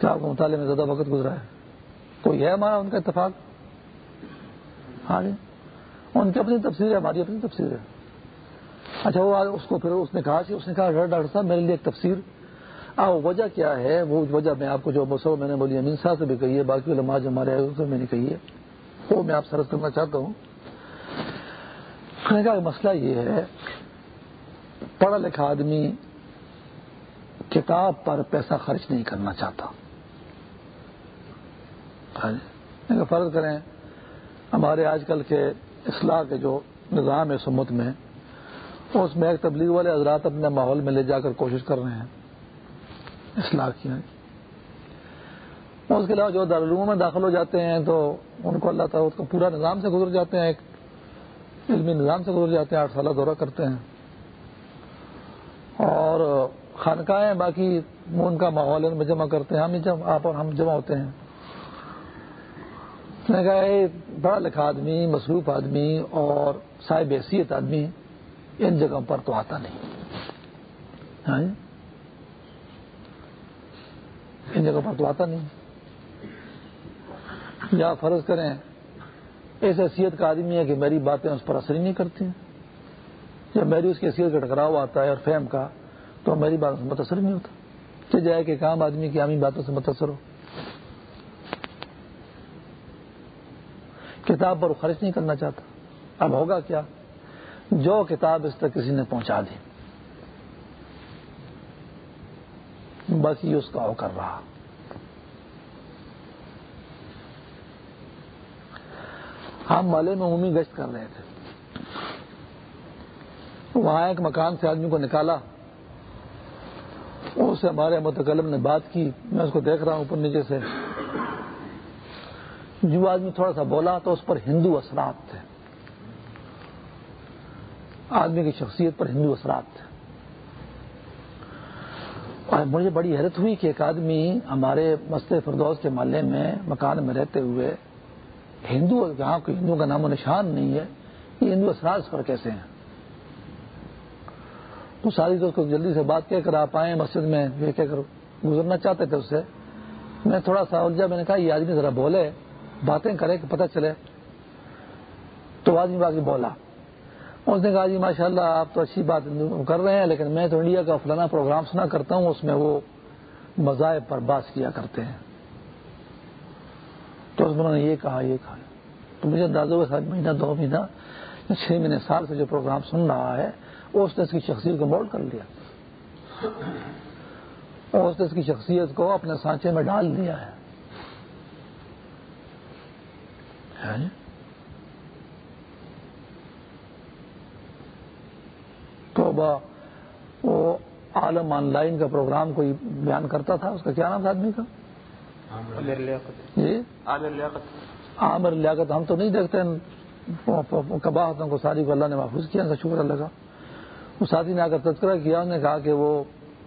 کہ آپ کو مطالعے میں زیادہ وقت گزرا ہے۔ کوئی ہے ہمارا ان کا اتفاق؟ ہاں جی ان کی اپنی تفسیر ہے، ہماری اپنی تفسیر ہے۔ اچھا وہ اس کو پھر اس نے کہا کہ اس نے کہا، ڈاکٹر صاحب، میرے لیے ایک تفسیر۔ وجہ کیا ہے؟ وہ وجہ میں آپ کو جو مسو میں نے بولی امین صاحب سے بھی کہی ہے، باقی علماء جو ہمارے سے میں نے کہی ہے۔ وہ میں آپ سرس کرنا چاہتا ہوں۔ کہا مسئلہ یہ ہے، پڑھا لکھا آدمی کتاب پر پیسہ خرچ نہیں کرنا چاہتا۔ ہاں جی، فرض کریں، ہمارے آج کل کے اصلاح کے جو نظام ہے سمت میں، اس میں ایک تبلیغ والے حضرات اپنے ماحول میں لے جا کر کوشش کر رہے ہیں۔ اصلاح کی ہاں جی۔ اس کے علاوہ جو دارالعلوم میں داخل ہو جاتے ہیں، تو ان کو اللہ تعالیٰ کا پورا نظام سے گزر جاتے ہیں، ایک علمی نظام سے گزر جاتے ہیں، آٹھ سالہ دورہ کرتے ہیں۔ اور خانقاہیں باقی ان کا ماحول ان میں جمع کرتے ہیں۔ ہم جب آپ اور ہم جمع ہوتے ہیں۔ میں کہا بڑا لکھا آدمی، مصروف آدمی اور صاحب حیثیت آدمی، ان جگہوں پر تو آتا نہیں۔ ہاں جی؟ ان جگہوں پر تو آتا نہیں۔ یا فرض کریں اس حیثیت کا آدمی ہے کہ میری باتیں اس پر اثر ہی نہیں کرتی جب میری اس کی حیثیت کا ٹکراؤ آتا ہے اور فہم کا، تو میری بات سے متاثر نہیں ہوتا۔ کہ جائے کہ کام آدمی کی عامی باتوں سے متاثر ہو۔ کتاب پر خرچ نہیں کرنا چاہتا۔ اب ہوگا کیا؟ جو کتاب اس تک کسی نے پہنچا دی۔ بس یہ اس کا ہو کر رہا۔ ہم مالے میں عمومی گشت کر رہے تھے۔ وہاں ایک مکان سے آدمی کو نکالا۔ اس سے ہمارے متکلم نے بات کی۔ میں اس کو دیکھ رہا ہوں اوپر نیچے سے۔ جو آدمی تھوڑا سا بولا تو اس پر ہندو اثرات تھے۔ آدمی کی شخصیت پر ہندو اثرات تھے۔ اور مجھے بڑی حیرت ہوئی کہ ایک آدمی ہمارے مسئلے فردوس کے محلے میں مکان میں رہتے ہوئے ہندو جہاں کوئی ہندو کا نام و نشان نہیں ہے، یہ ہندو اثرات اس پر کیسے ہیں؟ تو ساری تو اس کو جلدی سے بات کہہ کر آپ آئے مسجد میں، یہ کہہ کر گزرنا چاہتے تھے اس سے۔ میں تھوڑا سا الجھا، میں نے کہا، یہ آدمی ذرا بولے، باتیں کرے کہ پتہ چلے۔ تو آدمی باقی بولا۔ اس نے کہا جی ماشاء اللہ آپ تو اچھی بات کر رہے ہیں، لیکن میں تو انڈیا کا فلانا پروگرام سنا کرتا ہوں، اس میں وہ مذاہب پر باس کیا کرتے ہیں۔ تو اس میں نے یہ کہا یہ کہا۔ تو مجھے اندازہ ہوا مہینہ، دو مہینہ، چھ مہینے سال سے جو پروگرام سن رہا ہے، اس نے اس کی شخصیت کو مولڈ کر لیا۔ اور اس نے اس کی شخصیت کو اپنے سانچے میں ڈال دیا ہے۔ جی؟ تو وہ عالم آن لائن کا پروگرام کوئی بیان کرتا تھا؟ اس کا کیا نام تھا آدمی کا؟ جی؟ عامر لیاقت۔ ہم تو نہیں دیکھتے کباہتوں کو ساری کو اللہ نے محفوظ کیا شکر اللہ کا۔ وہ ساتھی نے آ کر تذکرہ کیا انہوں نے کہا کہ وہ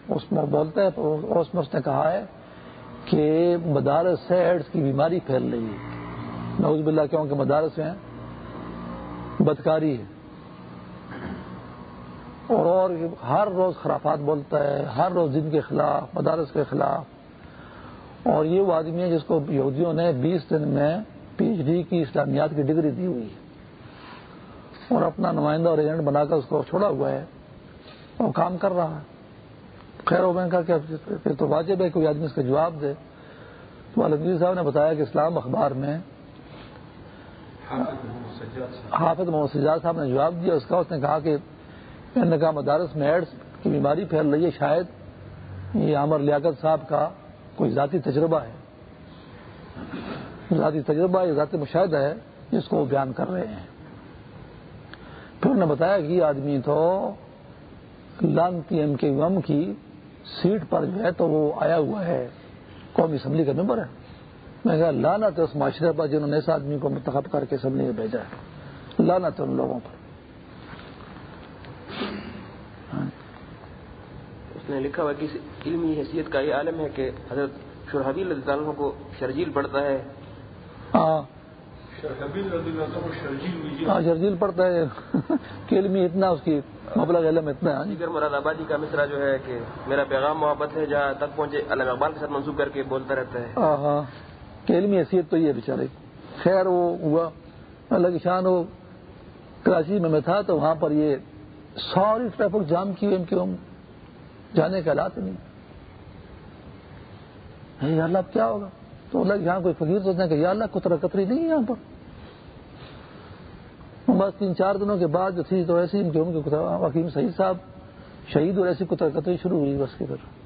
اس میں بولتا ہے اس میں اس نے کہا ہے کہ مدارس سے ایڈس کی بیماری پھیل رہی ہے۔ نوز باللہ کیوں کہ مدارس میں بدکاری ہے۔ اور اور ہر روز خرافات بولتا ہے ہر روز دن کے خلاف مدارس کے خلاف اور یہ وہ آدمی ہے جس کو یہودیوں نے بیس دن میں پی ایچ ڈی کی اسلامیات کی ڈگری دی ہوئی ہے اور اپنا نمائندہ اور ایجنٹ بنا کر اس کو چھوڑا ہوا ہے اور کام کر رہا ہے۔ خیر ہو میں کہا کہ پھر تو واجب ہے کوئی آدمی اس کا جواب دے۔ تو عالمگیر صاحب نے بتایا کہ اسلام اخبار میں حافظ محمد سجاد صاحب۔ نے جواب دیا اس کا اس نے کہا کہ نے کہا مدارس میں ایڈس کی بیماری پھیل رہی ہے شاید یہ عامر لیاقت صاحب کا کوئی ذاتی تجربہ ہے۔ ذاتی تجربہ یا ذاتی مشاہدہ ہے جس کو وہ بیان کر رہے ہیں۔ پھر انہوں نے بتایا کہ یہ آدمی تو لانتی ایم کے وم کی سیٹ پر جو ہے تو وہ آیا ہوا ہے۔ قومی اسمبلی کا ممبر ہے۔ میں کہا، لانا تو اس معاشرے پر جنہوں نے اس آدمی کو منتخب کر کے اسمبلی میں بھیجا ہے۔ لانا تو ان لوگوں پر۔ اس نے لکھا ہوا کہ علمی حیثیت کا یہ عالم ہے کہ حضرت شرحبی اللہ تعالیٰ کو شرجیل پڑھتا ہے۔ ہاں۔ ہاں شرجیل پڑھتا ہے۔ کہ علمی اتنا اس کی مبلغ علم اتنا ہے۔ دیگر مراد آبادی کا مصرا جو ہے کہ میرا پیغام محبت ہے جہاں تک پہنچے الگ اقبال کے ساتھ منسوخ کر کے بولتا رہتا ہے۔ ہاں ہاں۔ کہ علمی حیثیت تو یہ بیچارے۔ خیر وہ ہوا۔ اللہ کی شان وہ کراچی میں میں تھا تو وہاں پر یہ ساری ٹریفک جام کی ہوئی جانے کے حالات نہیں۔ یا اللہ اب کیا ہوگا؟ تو اللہ یہاں کوئی فقیر سوچنا کہ یا اللہ کترا کتری نہیں ہے یہاں پر۔ بس تین چار دنوں کے بعد جو تھی تو ایسی ان کے حکیم سعید صاحب شہید اور ایسی کترا کتری شروع ہوئی بس کے پھر